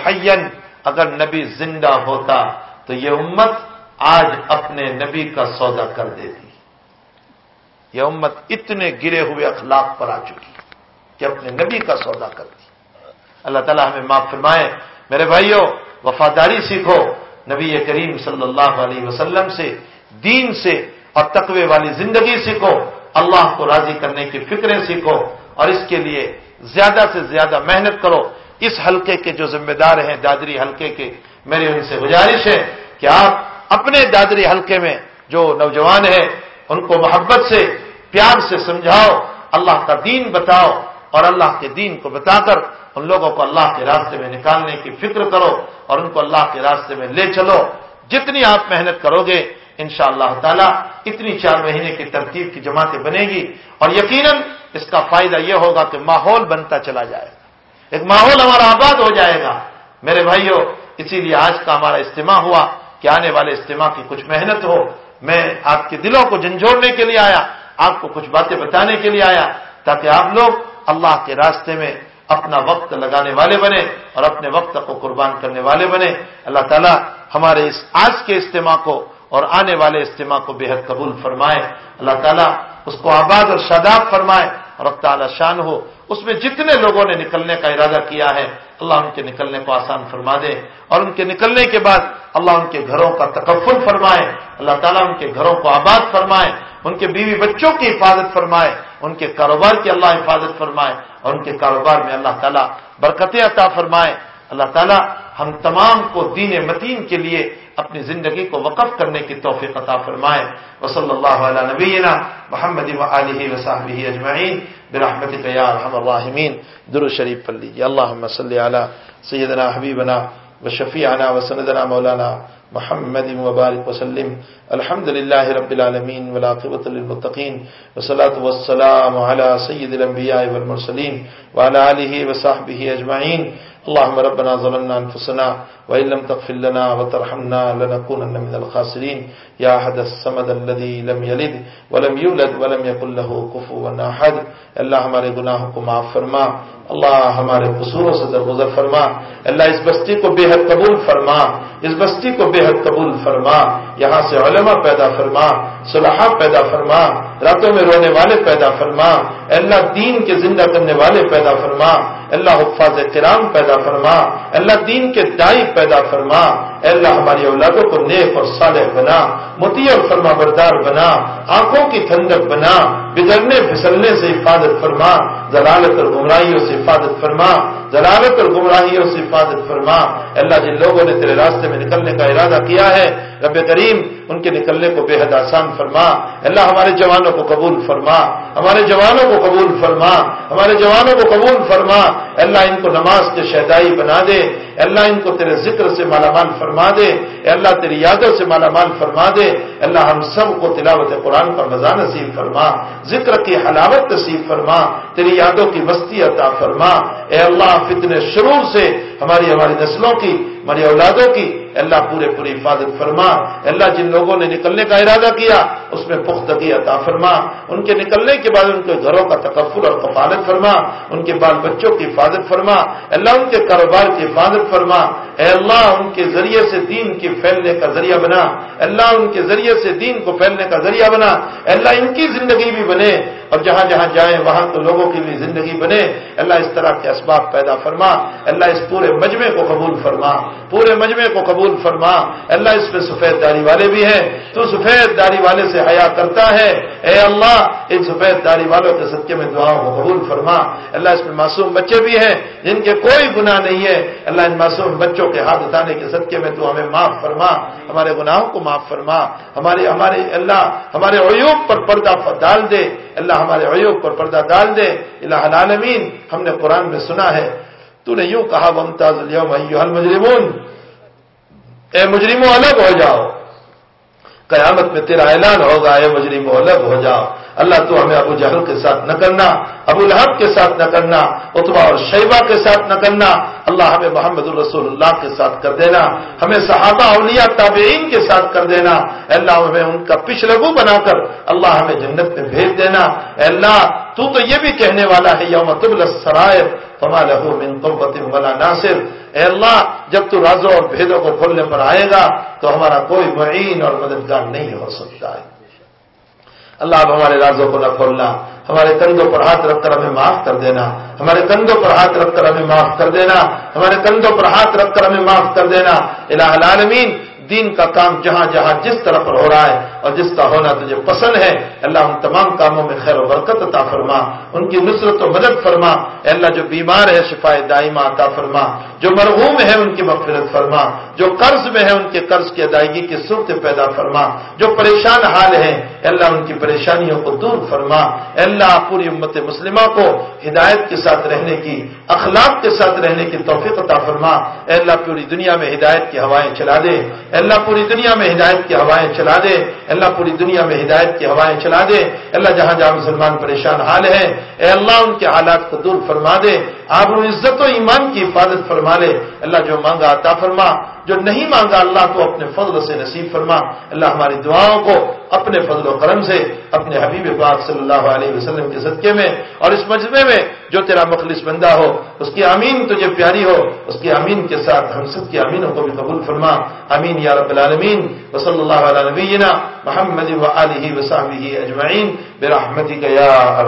اگر نبی زندہ ہوتا تو یہ امت آج اپنے نبی کا سودا کر دیتی۔ یہ امت اتنے گرے ہوئے اخلاق پر آ چکی کہ اپنے نبی کا سودا کرتی۔ اللہ تعالیٰ ہمیں معاف فرمائے۔ میرے بھائیوں، وفاداری سیکھو۔ نبی کریم صلی اللہ علیہ وسلم سے، دین سے اور تقوی والی زندگی سیکھو۔ اللہ کو راضی کرنے کی فکریں سیکھو اور اس کے لیے زیادہ سے زیادہ محنت کرو۔ اس حلقے کے جو ذمہ دار ہیں، دادری حلقے کے میری ان سے گزارش ہے کہ آپ اپنے دادری حلقے میں جو نوجوان ہیں، ان کو محبت سے، پیار سے سمجھاؤ، اللہ کا دین بتاؤ اور اللہ کے دین کو بتا کر ان لوگوں کو اللہ کے راستے میں نکالنے کی فکر کرو اور ان کو اللہ کے راستے میں لے چلو۔ جتنی آپ محنت کرو گے ان شاء اللہ تعالیٰ اتنی چار مہینے کی ترتیب کی جماعتیں بنے گی اور یقیناً اس کا فائدہ یہ ہوگا کہ ماحول بنتا چلا جائے۔ گا ایک ماحول ہمارا آباد ہو جائے گا۔ میرے بھائیوں اسی لیے آج کا ہمارا اجتماع ہوا۔ کہ آنے والے اجتماع کی کچھ محنت ہو۔ میں آپ کے دلوں کو جھنجھوڑنے کے لیے آیا، آپ کو کچھ باتیں بتانے کے لیے آیا تاکہ آپ لوگ اللہ کے راستے میں اپنا وقت لگانے والے بنے اور اپنے وقت کو قربان کرنے والے بنے اللہ تعالیٰ ہمارے اس آج کے اجتماع کو اور آنے والے اجتماع کو بےحد قبول فرمائے۔ اللہ تعالیٰ اس کو آباد اور شاداب فرمائے اور اب تعالیٰ شان ہو۔ اس میں جتنے لوگوں نے نکلنے کا ارادہ کیا ہے، اللہ ان کے نکلنے کو آسان فرما دے۔ اور ان کے نکلنے کے بعد اللہ ان کے گھروں کا تکفل فرمائے۔ اللہ تعالیٰ ان کے گھروں کو آباد فرمائے، ان کے بیوی بچوں کی حفاظت فرمائے، ان کے کاروبار کی اللہ حفاظت فرمائے۔ اور ان کے کاروبار میں اللہ تعالیٰ برکت عطا فرمائے۔ اللہ تعالیٰ ہم تمام کو دین متین کے لیے اپنی زندگی کو وقف کرنے کی توفیق عطا فرمائے۔ وصلی اللہ علیہ نبینا محمد و علیہ وصحبہ اجمعین۔ برحمت یا رحم الراحمین۔ درو شریف پر لیجیے اللہ صلی علی سیدنا، حبیبنا و شفیعنا و سندنا مولانا محمد مبارک وسلم۔ الحمد للہ رب العالمین ولاقبۃ المطقین وصلاۃ وسلام علی سید الانبیاء والمرسلین۔ وعلى آلہ وصحبہ اجمعین۔ اللهم ربنا ظلمنا انفسنا وان لم تغفر لنا وترحمنا لنكونن من الخاسرين. يا احد الصمد الذي لم يلد ولم يولد ولم يكن له كفوا احد اللہ ہمارے گناہوں کو معاف فرما. اللہ ہمارے قصوروں سے درگزر فرما. اللہ اس بستی کو بے حد قبول فرما. اس بستی کو بے حد قبول فرما. یہاں سے علماء پیدا فرما صلاح پیدا فرما، راتوں میں رونے والے پیدا فرما، اللہ دین کے زندہ کرنے والے پیدا فرما، اللہ حفاظ کرام پیدا فرما، اللہ دین کے دائی پیدا فرما اللہ ہماری اولادوں کو نیک اور صالح بنا، متی اور فرما بردار بنا، آنکھوں کی ٹھنڈک بنا، بگڑنے پھسلنے سے حفاظت فرما، ضلالت اور گمراہیوں سے حفاظت فرما، ضلالت اور گمراہیوں سے حفاظت فرما اللہ جن لوگوں نے تیرے راستے میں نکلنے کا ارادہ کیا ہے رب کریم ان کے نکلنے کو بے حد آسان فرما۔ اللہ ہمارے جوانوں کو قبول فرما۔ ہمارے جوانوں کو قبول فرما۔ ہمارے جوانوں کو قبول فرما۔ اللہ ان کو نماز کے شہدائی بنا دے۔ اللہ ان کو تیرے ذکر سے مالا مال فرما دے۔ اللہ تیری یادوں سے مالا مال فرما دے۔ اللہ ہم سب کو تلاوت قرآن پر مزہ نصیب فرما۔ ذکر کی حلاوت نصیب فرما۔ تیری یادوں کی مستی عطا فرما۔ اے اللہ فتنے شروع سے ہماری ہماری نسلوں کی، ہماری اولادوں کی اللہ پورے پوری حفاظت فرما۔ اللہ جن لوگوں نے نکلنے کا ارادہ کیا، اس میں پختگی عطا فرما۔ ان کے نکلنے کے بعد ان کے گھروں کا تکفر اور کفالت فرما۔ ان کے بال بچوں کی حفاظت فرما۔ اللہ ان کے کاروبار کی حفاظت فرما۔ اے اللہ، ان کے ذریعے سے دین کی پھیلنے کا ذریعہ بنا۔ اللہ، ان کے ذریعے سے دین کو پھیلنے کا ذریعہ بنا۔ اللہ ان کی زندگی بھی بنے۔ اور جہاں جہاں جائیں وہاں تو لوگوں کی بھی زندگی بنے۔ اللہ اس طرح کے اسباب پیدا فرما۔ اللہ اس پورے مجمے کو قبول فرما۔ پورے مجمے کو قبول فرما۔ اللہ اس میں سفید داری والے بھی ہیں۔ تو سفید داری والے سے حیا کرتا ہے۔ اے اللہ، ان سفید داری والوں کے صدقے میں دعاؤں کو قبول فرما۔ اللہ اس میں معصوم بچے بھی ہیں۔ جن کے کوئی گناہ نہیں ہے، اللہ ان معصوم بچوں کے ہاتھ اٹھانے کے صدقے میں تو ہمیں معاف فرما۔ ہمارے گناہوں کو معاف فرما۔ ہمارے ہمارے اللہ ہمارے عیوب پر پردہ ڈال دے۔ اللہ ہمارے عیوب پر پردہ ڈال دے اللہ العالمین، ہم نے قرآن میں سنا ہے۔ تو نے یوں کہا ممتاز المجرمون۔ اے مجرموں، الگ ہو جاؤ۔ قیامت میں تیرا اعلان ہوگا، اے مجرموں، الگ ہو جاؤ۔ اللہ تو ہمیں ابو جہل کے ساتھ نہ کرنا، ابو الحب کے ساتھ نہ کرنا اتبا اور شیبہ کے ساتھ نہ کرنا، اللہ ہمیں محمد الرسول اللہ کے ساتھ کر دینا، ہمیں صحابہ اولیاء تابعین کے ساتھ کر دینا اللہ ہمیں ان کا پچھ لگو بنا کر اللہ ہمیں جنت میں بھیج دینا اللہ تو تو یہ بھی کہنے والا ہے، یوم تبل سرائر تما لہو من قربت ولا ناصر۔ اے اللہ جب تو رازوں اور بھیدوں کو کھولنے پر آئے گا، تو ہمارا کوئی معین اور مددگار نہیں ہو سکتا ہے۔ اللہ اب ہمارے رازوں کو نہ کھولنا، ہمارے کندھوں پر ہاتھ رکھ کر ہمیں معاف کر دینا، ہمارے کندھوں پر ہاتھ رکھ کر ہمیں معاف کر دینا، ہمارے کندھوں پر ہاتھ رکھ کر ہمیں معاف کر دینا۔ الہ العالمین، دین کا کام جہاں جہاں جس طرح پر ہو رہا ہے اور جس کا ہونا تجھے پسند ہے اللہ ان تمام کاموں میں خیر و برکت عطا فرما، ان کی نصرت و مدد فرما اللہ جو بیمار ہے شفا دائمہ عطا فرما، جو مرغوم ہے، ان کی مغفرت فرما، جو قرض میں ہے، ان کے قرض کی ادائیگی کی صورت پیدا فرما، جو پریشان حال ہیں اللہ ان کی پریشانیوں کو دور فرما اللہ پوری امت مسلمہ کو ہدایت کے ساتھ رہنے کی، اخلاق کے ساتھ رہنے کی توفیق عطا فرما اللہ پوری دنیا میں ہدایت کی ہوائیں چلا دے اللہ پوری دنیا میں ہدایت کی ہوائیں چلا دے اللہ پوری دنیا میں ہدایت کی ہوائیں چلا دے۔ اللہ جہاں جہاں مسلمان پریشان حال ہیں، اے اللہ ان کے حالات کو دور فرما دے۔ آپ عزت و ایمان کی حفاظت فرما لے۔ اللہ جو مانگا عطا فرما۔ جو نہیں مانگا اللہ تو اپنے فضل سے نصیب فرما، اللہ ہماری دعاؤں کو اپنے فضل و کرم سے، اپنے حبیب پاک صلی اللہ علیہ وسلم کے صدقے میں اور اس مجمع میں جو تیرا مخلص بندہ ہو، اس کی امین تجھے پیاری ہو، اس کی امین کے ساتھ ہم سب کی امینوں کو بھی قبول فرما۔ امین یا رب العالمین۔ وصلی اللہ علیہ نبینا محمد و علیہ وصحبہ اجمعین۔ برحمتک یا